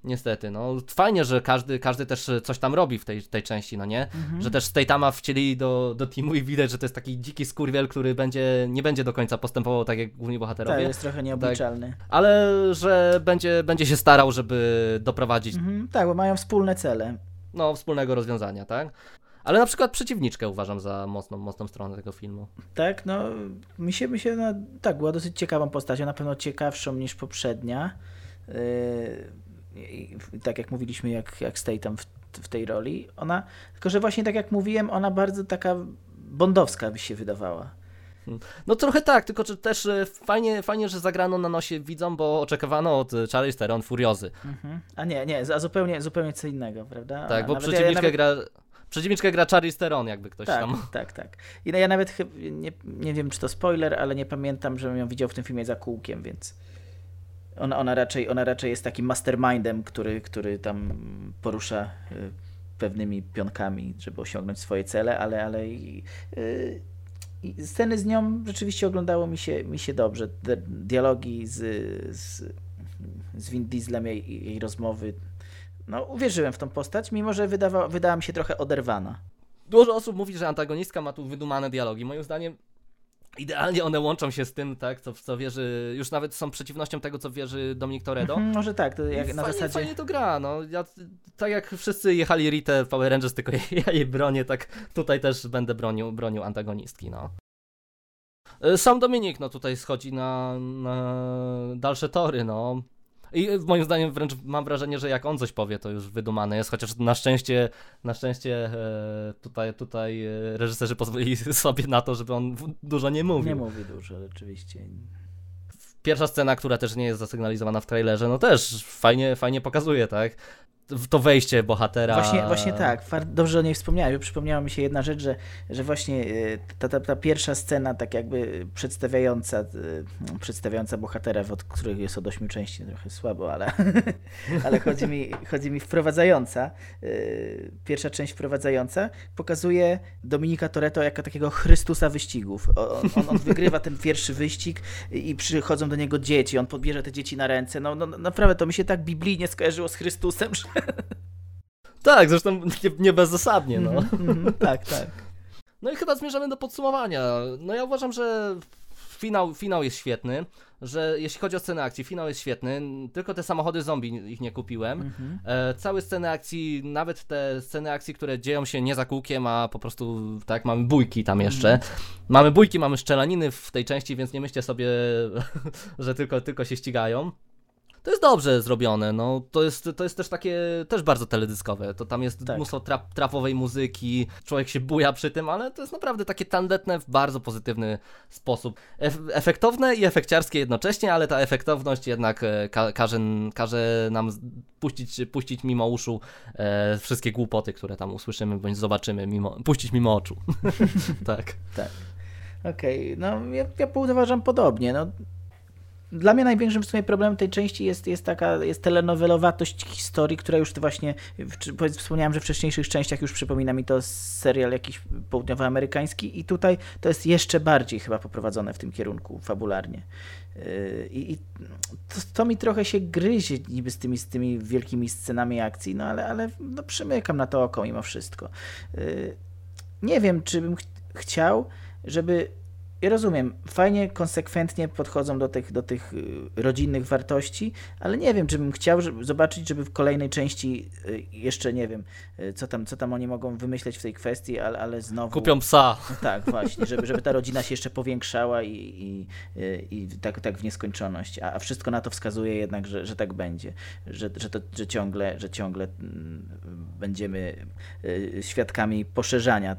Niestety, no fajnie, że każdy, każdy też coś tam robi w tej, tej części, no nie? Mhm. Że też Statama wcielili do, do teamu i widać, że to jest taki dziki skurwiel, który będzie, nie będzie do końca postępował tak jak główni bohaterowie. Tak, jest trochę nieobliczalny. Tak, ale że będzie, będzie się starał, żeby doprowadzić... Mhm, tak, bo mają wspólne cele. No, wspólnego rozwiązania, tak? Ale na przykład przeciwniczkę uważam za mocną, mocną stronę tego filmu. Tak, no mi się, mi się no, tak, była dosyć ciekawą postacią, na pewno ciekawszą niż poprzednia. Yy i, tak jak mówiliśmy, jak, jak Statham w, w tej roli, ona, tylko że właśnie tak jak mówiłem, ona bardzo taka bondowska by się wydawała. No trochę tak, tylko że też e, fajnie, fajnie, że zagrano na nosie widzom, bo oczekiwano od e, Charlize Theron Furiozy. Mhm. A nie, nie, a zupełnie, zupełnie co innego, prawda? Tak, A bo przeciwniczkę nawet- gra... Przeciwniczkę gra Charlize Theron, jakby ktoś Tak, tam... [LAUGHS] tak, tak. I ja nawet nie, nie wiem czy to spoiler, ale nie pamiętam, żebym ją widział w tym filmie za kółkiem, więc ona, ona, raczej, ona raczej jest takim mastermindem, który, który tam porusza y, pewnymi pionkami, żeby osiągnąć swoje cele, ale, ale i, y, i sceny z nią rzeczywiście oglądało mi się, mi się dobrze. Dialogi z, z, z Vin Dieslem, jej, jej rozmowy. No, uwierzyłem w tą postać, mimo że wydawa, wydała mi się trochę oderwana. Dużo osób mówi, że antagonistka ma tu wydumane dialogi. Moim zdaniem idealnie one łączą się z tym, tak, co, co wierzy, już nawet są przeciwnością tego, co wierzy Dominik Toredo. Mhm, może tak, to jak I na fajnie, zasadzie. fajnie to gra, no. Ja, tak jak wszyscy jechali Ritę Power Rangers, tylko [LAUGHS] ja jej bronię, tak tutaj też będę bronił, bronił antagonistki, no. Y, Sam Dominik, no tutaj schodzi na, na dalsze tory, no. I moim zdaniem wręcz mam wrażenie, że jak on coś powie, to już wydumane jest, chociaż na szczęście, na szczęście e, tutaj, tutaj e, reżyserzy pozwolili [LAUGHS] sobie na to, żeby on dużo nie mówił. Nie mówi dużo, rzeczywiście. Pierwsza scena, która też nie jest zasygnalizowana w trailerze, no też fajnie, fajnie pokazuje, tak? To wejście bohatera. Właśnie, właśnie tak, dobrze o niej wspomniałeś, przypomniała mi się jedna rzecz, że, że właśnie e, ta, ta, ta pierwsza scena, tak jakby przedstawiająca, e, no, przedstawiająca bohatera, od których jest od ośmiu części, trochę słabo, ale, [LAUGHS] ale chodzi, mi, chodzi mi wprowadzająca, e, pierwsza część wprowadzająca, pokazuje Dominika Toretto jako takiego Chrystusa wyścigów. On, on, on wygrywa ten pierwszy wyścig i przychodzą do niego dzieci, on podbierze te dzieci na ręce. No, no naprawdę, to mi się tak biblijnie skojarzyło z Chrystusem, że [LAUGHS] Tak, zresztą nie, nie bezzasadnie, no. Mhm, mhm, tak, tak. No i chyba zmierzamy do podsumowania. No ja uważam, że finał, finał jest świetny, że jeśli chodzi o scenę akcji, finał jest świetny, tylko te samochody zombie ich nie kupiłem. Mhm. E, całe sceny akcji, nawet te sceny akcji, które dzieją się nie za kółkiem, a po prostu tak, mamy bójki tam jeszcze. Mamy bójki, mamy szczelaniny w tej części, więc nie myślcie sobie, [LAUGHS] że tylko, tylko się ścigają. To jest dobrze zrobione, no to jest, to jest też takie, też bardzo teledyskowe, to tam jest Tak. mnóstwo trap, trapowej muzyki, człowiek się buja przy tym, ale to jest naprawdę takie tandetne w bardzo pozytywny sposób. Ef efektowne i efekciarskie jednocześnie, ale ta efektowność jednak e, ka każe, każe nam puścić, puścić mimo uszu e, wszystkie głupoty, które tam usłyszymy bądź zobaczymy, mimo, puścić mimo oczu. [LAUGHS] tak. Okej, no ja, ja uważam podobnie. No, dla mnie największym w sumie problemem tej części jest, jest taka jest telenowelowatość historii, która już właśnie, w- czy- powiedz- wspomniałem, że w wcześniejszych częściach już przypomina mi to serial jakiś południowoamerykański i tutaj to jest jeszcze bardziej chyba poprowadzone w tym kierunku fabularnie. Yy, I, i to, to mi trochę się gryzie niby z tymi, z tymi wielkimi scenami akcji, no ale, ale no, przymykam na to oko mimo wszystko. Yy, nie wiem, czy bym ch chciał, żeby. Ja rozumiem, fajnie, konsekwentnie podchodzą do tych, do tych y, rodzinnych wartości, ale nie wiem, czy bym chciał żeby, zobaczyć, żeby w kolejnej części y, jeszcze nie wiem, y, co tam, co tam oni mogą wymyśleć w tej kwestii, ale, ale znowu. Kupią psa. Tak, właśnie, żeby, żeby ta rodzina się jeszcze powiększała i, i, i tak, tak w nieskończoność. A, a wszystko na to wskazuje jednak, że, że tak będzie, że, że, to, że ciągle, że ciągle mm, będziemy świadkami poszerzania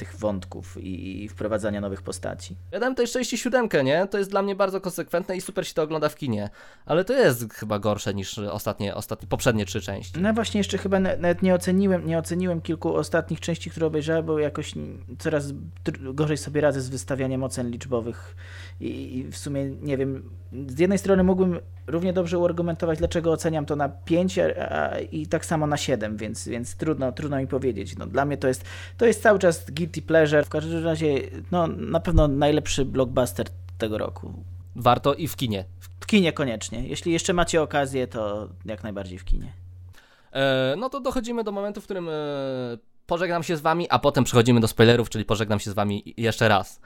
tych wątków i, i wprowadzania nowych postaci. Ja dałem tej 67, nie? To jest dla mnie bardzo konsekwentne i super się to ogląda w kinie. Ale to jest chyba gorsze niż ostatnie, ostatnie poprzednie trzy części. No właśnie, jeszcze chyba na- nawet nie oceniłem, nie oceniłem kilku ostatnich części, które obejrzałem, bo jakoś coraz gorzej sobie radzę z wystawianiem ocen liczbowych i, i w sumie nie wiem, z jednej strony mógłbym równie dobrze uargumentować, dlaczego oceniam to na 5 a, a, i tak samo na 7, więc, więc trudno, trudno mi powiedzieć. No, dla mnie to jest, to jest cały czas guilty pleasure, w każdym razie no, na pewno najlepszy blockbuster tego roku. Warto i w kinie. W kinie koniecznie. Jeśli jeszcze macie okazję, to jak najbardziej w kinie. E, no to dochodzimy do momentu, w którym e, pożegnam się z wami, a potem przechodzimy do spoilerów, czyli pożegnam się z wami jeszcze raz.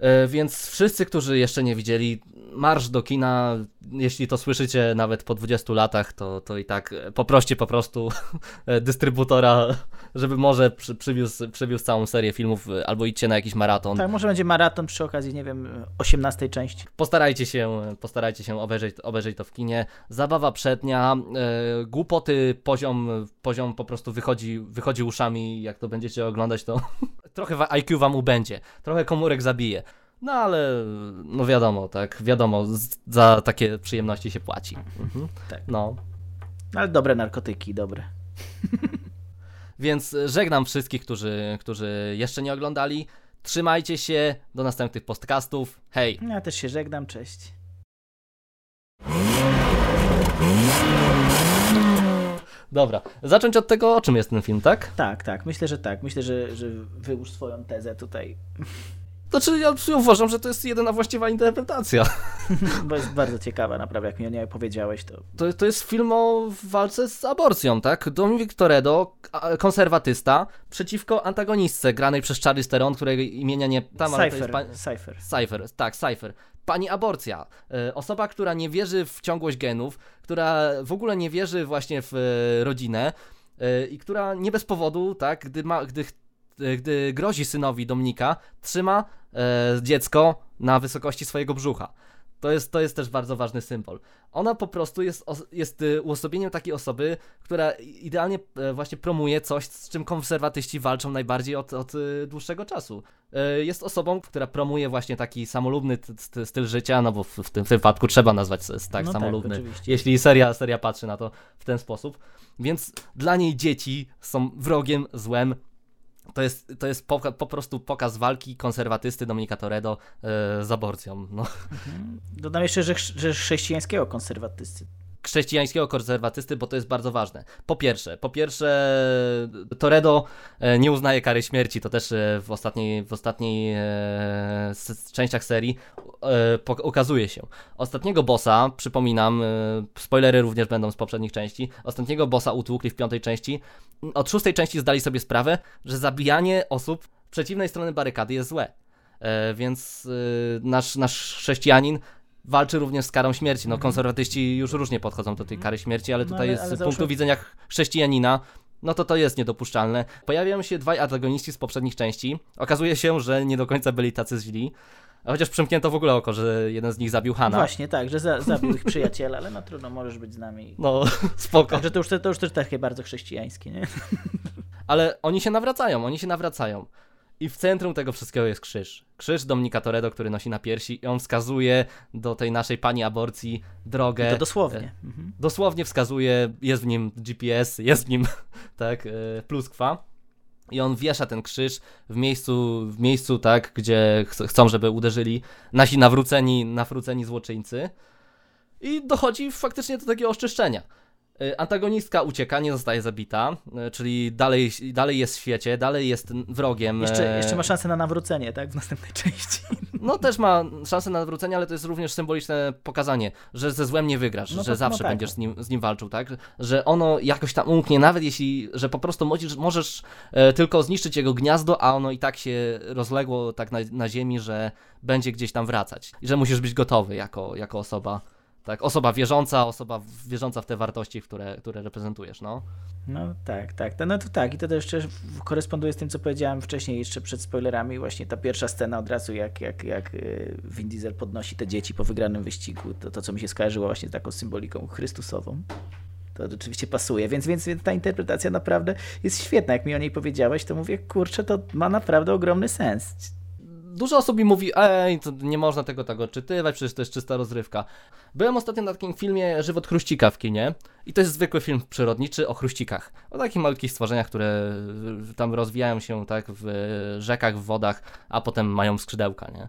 E, więc wszyscy, którzy jeszcze nie widzieli, marsz do kina, jeśli to słyszycie nawet po 20 latach, to, to i tak e, poproście po prostu [LAUGHS] e, dystrybutora, żeby może przy, przywiózł, przywiózł całą serię filmów, e, albo idźcie na jakiś maraton. Tak, może będzie maraton przy okazji, nie wiem, 18 części. Postarajcie się, postarajcie się obejrzeć, obejrzeć to w kinie. Zabawa przednia, e, głupoty, poziom, poziom po prostu wychodzi, wychodzi uszami, jak to będziecie oglądać, to [LAUGHS] trochę IQ wam ubędzie, trochę komórek zabije. No ale, no wiadomo, tak, wiadomo, za takie przyjemności się płaci. Mhm. Tak. No, No, ale dobre narkotyki, dobre. [LAUGHS] więc żegnam wszystkich, którzy, którzy jeszcze nie oglądali. Trzymajcie się, do następnych podcastów. Hej! Ja też się żegnam, cześć. Dobra, zacząć od tego, o czym jest ten film, tak? Tak, tak, myślę, że tak. Myślę, że, że wyłóż swoją tezę tutaj, Znaczy, ja uważam, że to jest jedyna właściwa interpretacja. [LAUGHS] bo jest bardzo ciekawa, naprawdę, jak mi o niej powiedziałeś, to To, to jest film o walce z aborcją, tak? Dominic Toredo, konserwatysta, przeciwko antagonistce granej przez Charlie Theron, którego imienia nie tam, Cypher, pa- Cypher. Cypher, tak, Cypher. Pani aborcja. E, Osoba, która nie wierzy w ciągłość genów, która w ogóle nie wierzy właśnie w e, rodzinę e, i która nie bez powodu, tak, gdy, ma, gdy, gdy grozi synowi Dominika, trzyma e, dziecko na wysokości swojego brzucha. To jest, to jest też bardzo ważny symbol. Ona po prostu jest, jest y, uosobieniem takiej osoby, która idealnie e, właśnie promuje coś, z czym konserwatyści walczą najbardziej od, od y, dłuższego czasu. E, Jest osobą, która promuje właśnie taki samolubny styl życia, no bo w, w tym wypadku trzeba nazwać tak No tak, samolubny, oczywiście. jeśli seria, seria patrzy na to w ten sposób. Więc dla niej dzieci są wrogiem, złem. To jest, to jest po, po prostu pokaz walki konserwatysty Dominika Toredo e, z aborcją. No. Dodam jeszcze, że, że chrześcijańskiego konserwatysty. Chrześcijańskiego konserwatysty, bo to jest bardzo ważne. Po pierwsze, po pierwsze Toredo e, nie uznaje kary śmierci, to też e, w ostatniej, w ostatniej e, częściach serii ukazuje się. Ostatniego bossa, przypominam, spoilery również będą z poprzednich części, ostatniego bossa utłukli w piątej części. Od szóstej części zdali sobie sprawę, że zabijanie osób przeciwnej strony barykady jest złe. Więc nasz, nasz chrześcijanin walczy również z karą śmierci. No, konserwatyści już różnie podchodzą do tej kary śmierci, ale Mhm. No, tutaj ale- jest ale z punktu widzenia ch- chrześcijanina, no to to jest niedopuszczalne. Pojawiają się dwaj antagoniści z poprzednich części. Okazuje się, że nie do końca byli tacy źli. A Chociaż przymknięto w ogóle oko, że jeden z nich zabił Hana. Właśnie, tak, że za, zabił ich przyjaciela, ale no trudno, możesz być z nami. No, [LAUGHS] spoko. Także to już, to już też takie bardzo chrześcijańskie, nie? Ale oni się nawracają, oni się nawracają. I w centrum tego wszystkiego jest krzyż. Krzyż Dominika Toredo, który nosi na piersi i on wskazuje do tej naszej pani aborcji drogę. I to dosłownie. Mhm. dosłownie wskazuje, jest w nim GPS, [LAUGHS] jest w nim tak, e, pluskwa. I on wiesza ten krzyż w miejscu, w miejscu tak, gdzie ch chcą, żeby uderzyli nasi nawróceni, nawróceni złoczyńcy. I dochodzi faktycznie do takiego oczyszczenia. E, Antagonistka ucieka, nie zostaje zabita, e, czyli dalej, dalej jest w świecie, dalej jest wrogiem. Jeszcze, e, jeszcze ma szansę na nawrócenie, tak? W następnej [LAUGHS] części. no też ma szansę na nawrócenie, ale to jest również symboliczne pokazanie, że ze złem nie wygrasz, No że to- zawsze no tak. będziesz z nim, z nim walczył, tak? Że ono jakoś tam umknie, nawet jeśli, że po prostu możesz, możesz tylko zniszczyć jego gniazdo, a ono i tak się rozległo tak na, na ziemi, że będzie gdzieś tam wracać. I że musisz być gotowy jako, jako osoba, tak? Osoba wierząca, osoba wierząca w te wartości, które, które reprezentujesz, no. No tak, tak. No to tak. I to też jeszcze koresponduje z tym, co powiedziałem wcześniej, jeszcze przed spoilerami. Właśnie ta pierwsza scena od razu, jak, jak, jak y, Vin Diesel podnosi te dzieci po wygranym wyścigu. To, to co mi się skojarzyło właśnie z taką symboliką chrystusową. To rzeczywiście pasuje, więc więc ta interpretacja naprawdę jest świetna. Jak mi o niej powiedziałeś, to mówię, kurczę, to ma naprawdę ogromny sens. Dużo osób mi mówi, ej, nie można tego tak odczytywać, przecież to jest czysta rozrywka. Byłem ostatnio na takim filmie Żywot Chruścika w kinie i to jest zwykły film przyrodniczy o chruścikach. O takich malutkich stworzeniach, które y, tam rozwijają się tak w rzekach, w wodach, a potem mają skrzydełka, nie?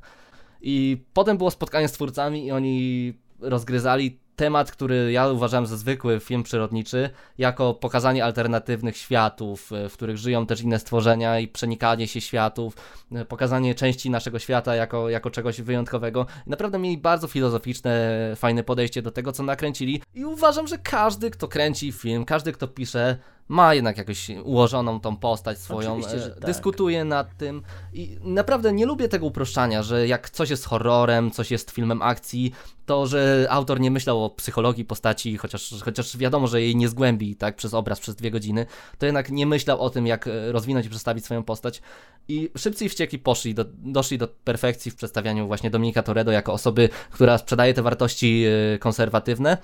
I potem było spotkanie z twórcami i oni rozgryzali temat, który ja uważałem za zwykły film przyrodniczy, jako pokazanie alternatywnych światów, e, w których żyją też inne stworzenia i przenikanie się światów, e, pokazanie części naszego świata jako, jako czegoś wyjątkowego. Naprawdę mieli bardzo filozoficzne, fajne podejście do tego, co nakręcili. I uważam, że każdy, kto kręci film, każdy, kto pisze, ma jednak jakoś ułożoną tą postać swoją, e, tak. dyskutuje nad tym i naprawdę nie lubię tego uproszczania, że jak coś jest horrorem, coś jest filmem akcji, to że autor nie myślał o psychologii postaci, chociaż, chociaż wiadomo, że jej nie zgłębi tak przez obraz przez dwie godziny, to jednak nie myślał o tym, jak e, rozwinąć i przedstawić swoją postać. I szybcy i wściekli poszli, do, doszli do perfekcji w przedstawianiu właśnie Dominika Toredo jako osoby, która sprzedaje te wartości e, konserwatywne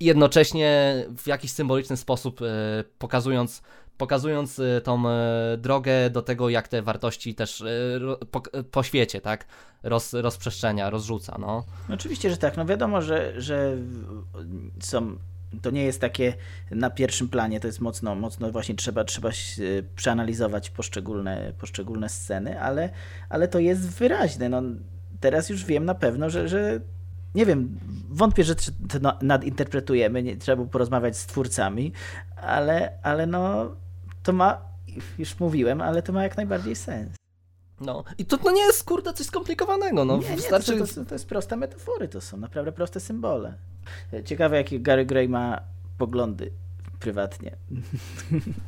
i jednocześnie w jakiś symboliczny sposób e, pokazując pokazując y, tą y, drogę do tego, jak te wartości też po, po świecie, tak, roz, rozprzestrzenia, rozrzuca, no. No Oczywiście, że tak. No wiadomo, że, że są. To nie jest takie na pierwszym planie, to jest mocno, mocno właśnie trzeba, trzeba e, przeanalizować poszczególne, poszczególne sceny, ale, ale to jest wyraźne. No, teraz już wiem na pewno, że, że nie wiem, wątpię, że to na- nadinterpretujemy, nie, trzeba było porozmawiać z twórcami, ale, ale no to ma, już mówiłem, ale to ma jak najbardziej sens. No i to no nie jest, kurde, coś skomplikowanego, no, nie, nie, wystarczy... to, to, to jest proste metafory, to są naprawdę proste symbole. Ciekawe, jakie Gary Gray ma poglądy prywatnie.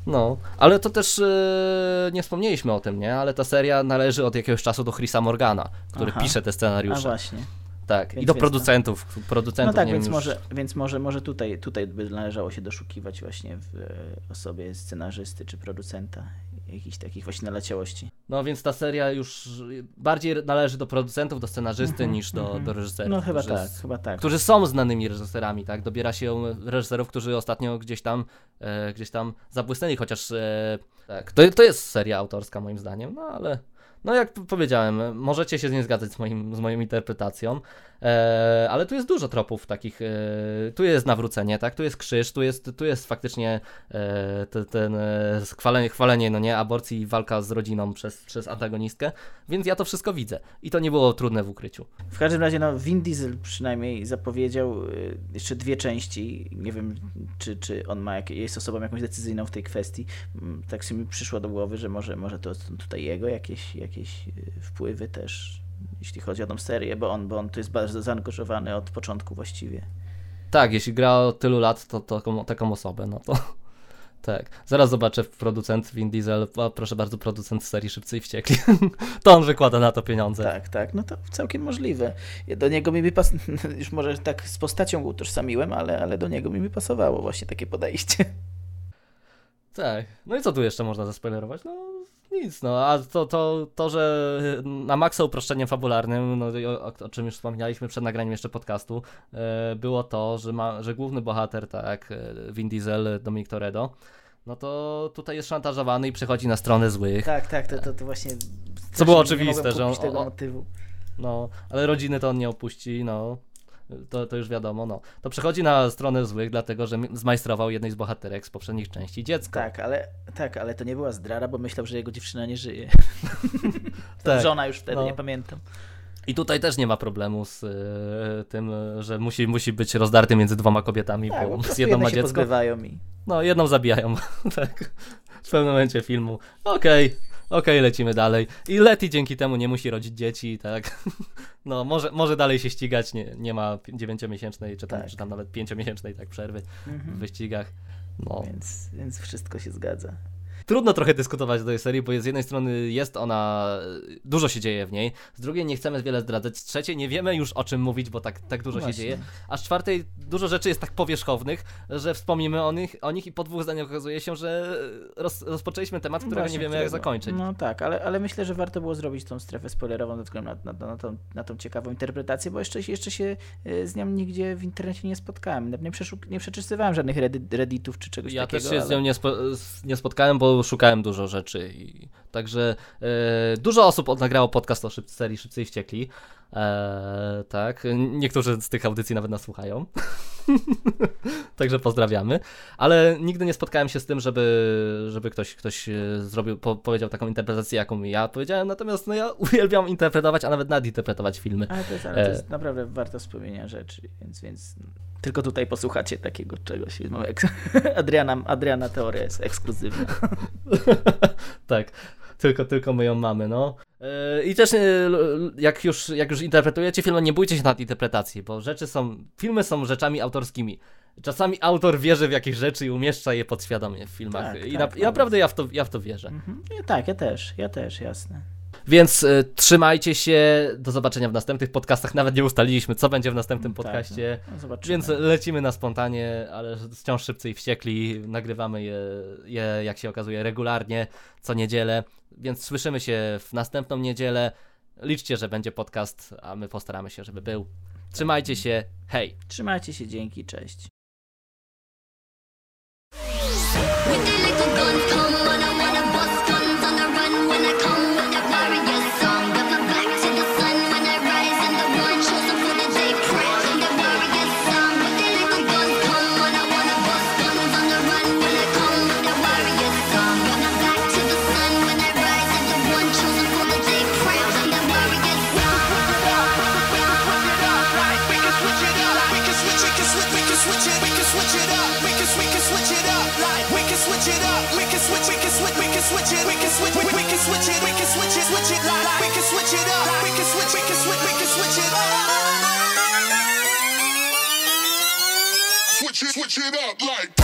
No, ale to też e, nie wspomnieliśmy o tym, nie? Ale ta seria należy od jakiegoś czasu do Chrisa Morgana, który Aha. pisze te A scenariusze. właśnie. Tak, i Więc- do więc producentów. No Producentów, tak, nie więc już... może, więc może, może tutaj, tutaj by należało się doszukiwać właśnie w e, osobie scenarzysty czy producenta jakichś takich właśnie naleciałości. No więc ta seria już bardziej należy do producentów, do scenarzysty Mhm, niż do, mhm. do reżyserów. No chyba którzy tak, chyba tak. Którzy są znanymi reżyserami, tak? Dobiera się reżyserów, którzy ostatnio gdzieś tam, e, gdzieś tam zabłysnęli, chociaż e, tak, to, to jest seria autorska moim zdaniem, no ale no jak powiedziałem, możecie się nie zgadzać z, moim, z moją interpretacją, e, ale tu jest dużo tropów takich, e, tu jest nawrócenie, tak? Tu jest krzyż, tu jest, tu jest faktycznie e, te, ten e, chwalenie, chwalenie, no nie, aborcji i walka z rodziną przez, przez antagonistkę, więc ja to wszystko widzę i to nie było trudne w ukryciu. W każdym razie, no, Vin Diesel przynajmniej zapowiedział y, jeszcze dwie części. Nie wiem, czy, czy on ma jak, jest osobą jakąś decyzyjną w tej kwestii. Mm, Tak sobie mi przyszło do głowy, że może, może to tutaj jego jakieś, jakieś y, wpływy też, jeśli chodzi o tą serię, bo on, bo on tu jest bardzo zaangażowany od początku właściwie. Tak, jeśli gra od tylu lat, to, to taką, taką osobę, no to [LAUGHS] tak. Zaraz zobaczę producent Vin Diesel, o, proszę bardzo, producent serii Szybcy i Wściekli. [LAUGHS] to on wykłada na to pieniądze. Tak, tak, no to całkiem możliwe. Do niego mi by pas... [LAUGHS] już może tak z postacią go utożsamiłem, ale, ale do niego mi by pasowało właśnie takie podejście. Tak. No i co tu jeszcze można zaspoilerować? No nic, no a to, to, to że na maksa uproszczeniem fabularnym, no o, o czym już wspomnieliśmy przed nagraniem jeszcze podcastu, e, było to, że, ma, że główny bohater, tak, e, Vin Diesel, Dominic Toretto, no to tutaj jest szantażowany i przechodzi na stronę złych. Tak, tak, to, to, to właśnie... Co było oczywiste, że on- tego motywu. No, ale rodziny to on nie opuści, no. To, to już wiadomo, no. To przechodzi na stronę złych, dlatego że zmajstrował jednej z bohaterek z poprzednich części dziecko. Tak, ale, tak, ale to nie była zdrada, bo myślał, że jego dziewczyna nie żyje. [LAUGHS] Tak. Żona już wtedy, No. nie pamiętam. I tutaj też nie ma problemu z e, tym, że musi, musi być rozdarty między dwoma kobietami, Tak, bo z jedną ma dziecko. i... No, jedną zabijają, [LAUGHS] tak. W pewnym momencie filmu. Okej, okej, lecimy dalej. I Letty dzięki temu nie musi rodzić dzieci, tak. [LAUGHS] No, może, może dalej się ścigać, nie, nie ma dziewięciomiesięcznej, czy tam, Tak. czy tam nawet pięciomiesięcznej tak przerwy w Mhm. wyścigach. No. Więc, więc wszystko się zgadza. Trudno trochę dyskutować o tej serii, bo z jednej strony jest ona, dużo się dzieje w niej, z drugiej nie chcemy wiele zdradzać, z trzeciej nie wiemy już o czym mówić, bo tak, tak dużo się Właśnie. dzieje, a z czwartej dużo rzeczy jest tak powierzchownych, że wspomnimy o nich, o nich i po dwóch zdaniach okazuje się, że roz, rozpoczęliemy temat, którego Właśnie, nie wiemy jak zakończyć. No tak, ale, ale myślę, że warto było zrobić tą strefę spoilerową ze względu na, na, tą, na tą ciekawą interpretację, bo jeszcze, się- jeszcze się y, z nią nigdzie w internecie nie spotkałem. Nie, przeszuk- nie przeczytywałem żadnych redditów czy czegoś Ja takiego. też się z ale- nią nie, spo, z- nie spotkałem, bo szukałem dużo rzeczy. I, także e, dużo osób nagrało podcast o szyb, serii Szybcy i Wściekli. E, tak, niektórzy z tych audycji nawet nas słuchają. [LAUGHS] Także pozdrawiamy. Ale nigdy nie spotkałem się z tym, żeby, żeby ktoś, ktoś e, zrobił, po, powiedział taką interpretację, jaką ja powiedziałem. Natomiast no, ja [LAUGHS] uwielbiam interpretować, a nawet nadinterpretować filmy. Ale to jest, ale to E. jest naprawdę warto wspomnienia rzeczy, więc, więc tylko tutaj posłuchacie takiego czegoś. [LAUGHS] Adriana, Adriana teoria jest ekskluzywna. tak, tylko, tylko my ją mamy, no. Yy, I też yy, jak już, jak już interpretujecie film, nie bójcie się nad interpretacji, bo rzeczy są, filmy są rzeczami autorskimi. Czasami autor wierzy w jakieś rzeczy i umieszcza je podświadomie w filmach. Tak, I, tak, na, I naprawdę ja w, to, ja w to wierzę. Mhm. Ja, tak, ja też, ja też, jasne. Więc y, trzymajcie się, do zobaczenia w następnych podcastach. Nawet nie ustaliliśmy, co będzie w następnym Tak, podcaście. no, zobaczymy. Więc lecimy na spontanie, ale wciąż szybcy i wściekli. Nagrywamy je, je, jak się okazuje, regularnie, co niedzielę. Więc słyszymy się w następną niedzielę. Liczcie, że będzie podcast, a my postaramy się, żeby był. Trzymajcie się, hej! Trzymajcie się, dzięki, cześć. Switch it, it up like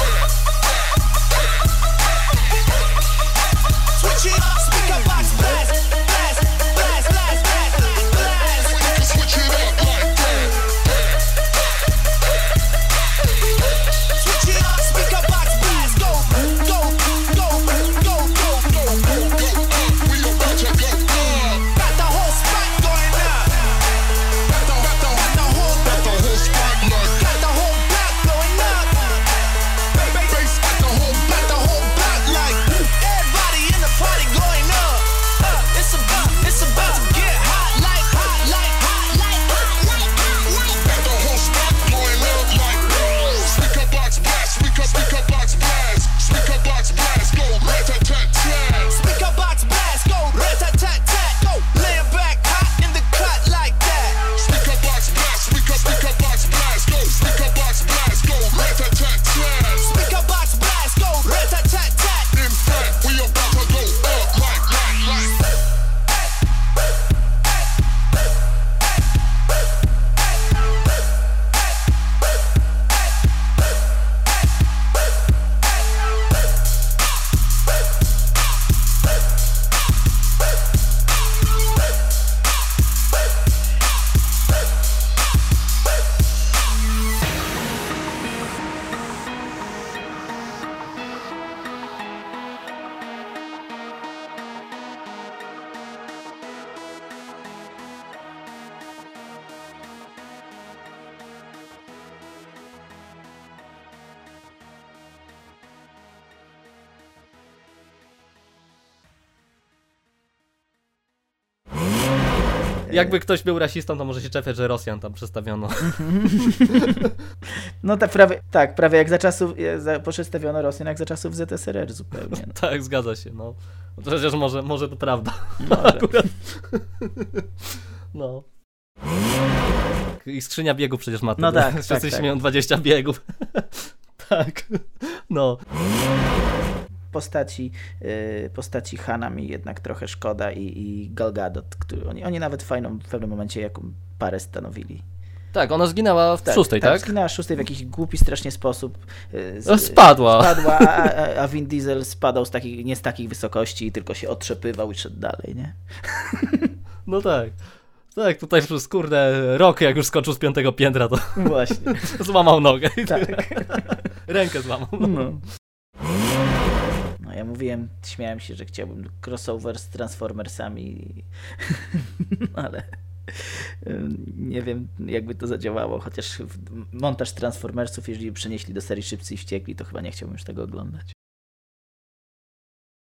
Jakby ktoś był rasistą, to może się czepiać, że Rosjan tam przedstawiono. [LAUGHS] No tak prawie, tak, prawie jak za czasów, za, przedstawiono Rosjan jak za czasów ZSRR zupełnie. No. [LAUGHS] tak, zgadza się, no. Chociaż może, może to prawda. Może. [LAUGHS] Akurat. No. I skrzynia biegów przecież ma No tak, Wszyscy tak, tak. śmieją 20 biegów. tak. No. Postaci, y, postaci Hana mi jednak trochę szkoda i, i Gal Gadot, który, oni, oni nawet fajną w pewnym momencie jaką parę stanowili. Tak, ona zginęła w szóstej, tak? Zginęła w szóstej w jakiś głupi strasznie sposób. y, z- spadła. Spadła, a, a, Vin Diesel spadał z takich, nie z takich wysokości, tylko się otrzepywał i szedł dalej, nie? [LAUGHS] No tak. Tak, tutaj przez kurde rok, jak już skoczył z piątego piętra, to Właśnie. [LAUGHS] złamał nogę. i Tak. [LAUGHS] Rękę złamał. No. Ja mówiłem, śmiałem się, że chciałbym crossover z Transformersami, [LAUGHS] ale nie wiem jakby to zadziałało, chociaż montaż Transformersów, jeżeli przenieśli do serii Szybcy i Wściekli, to chyba nie chciałbym już tego oglądać.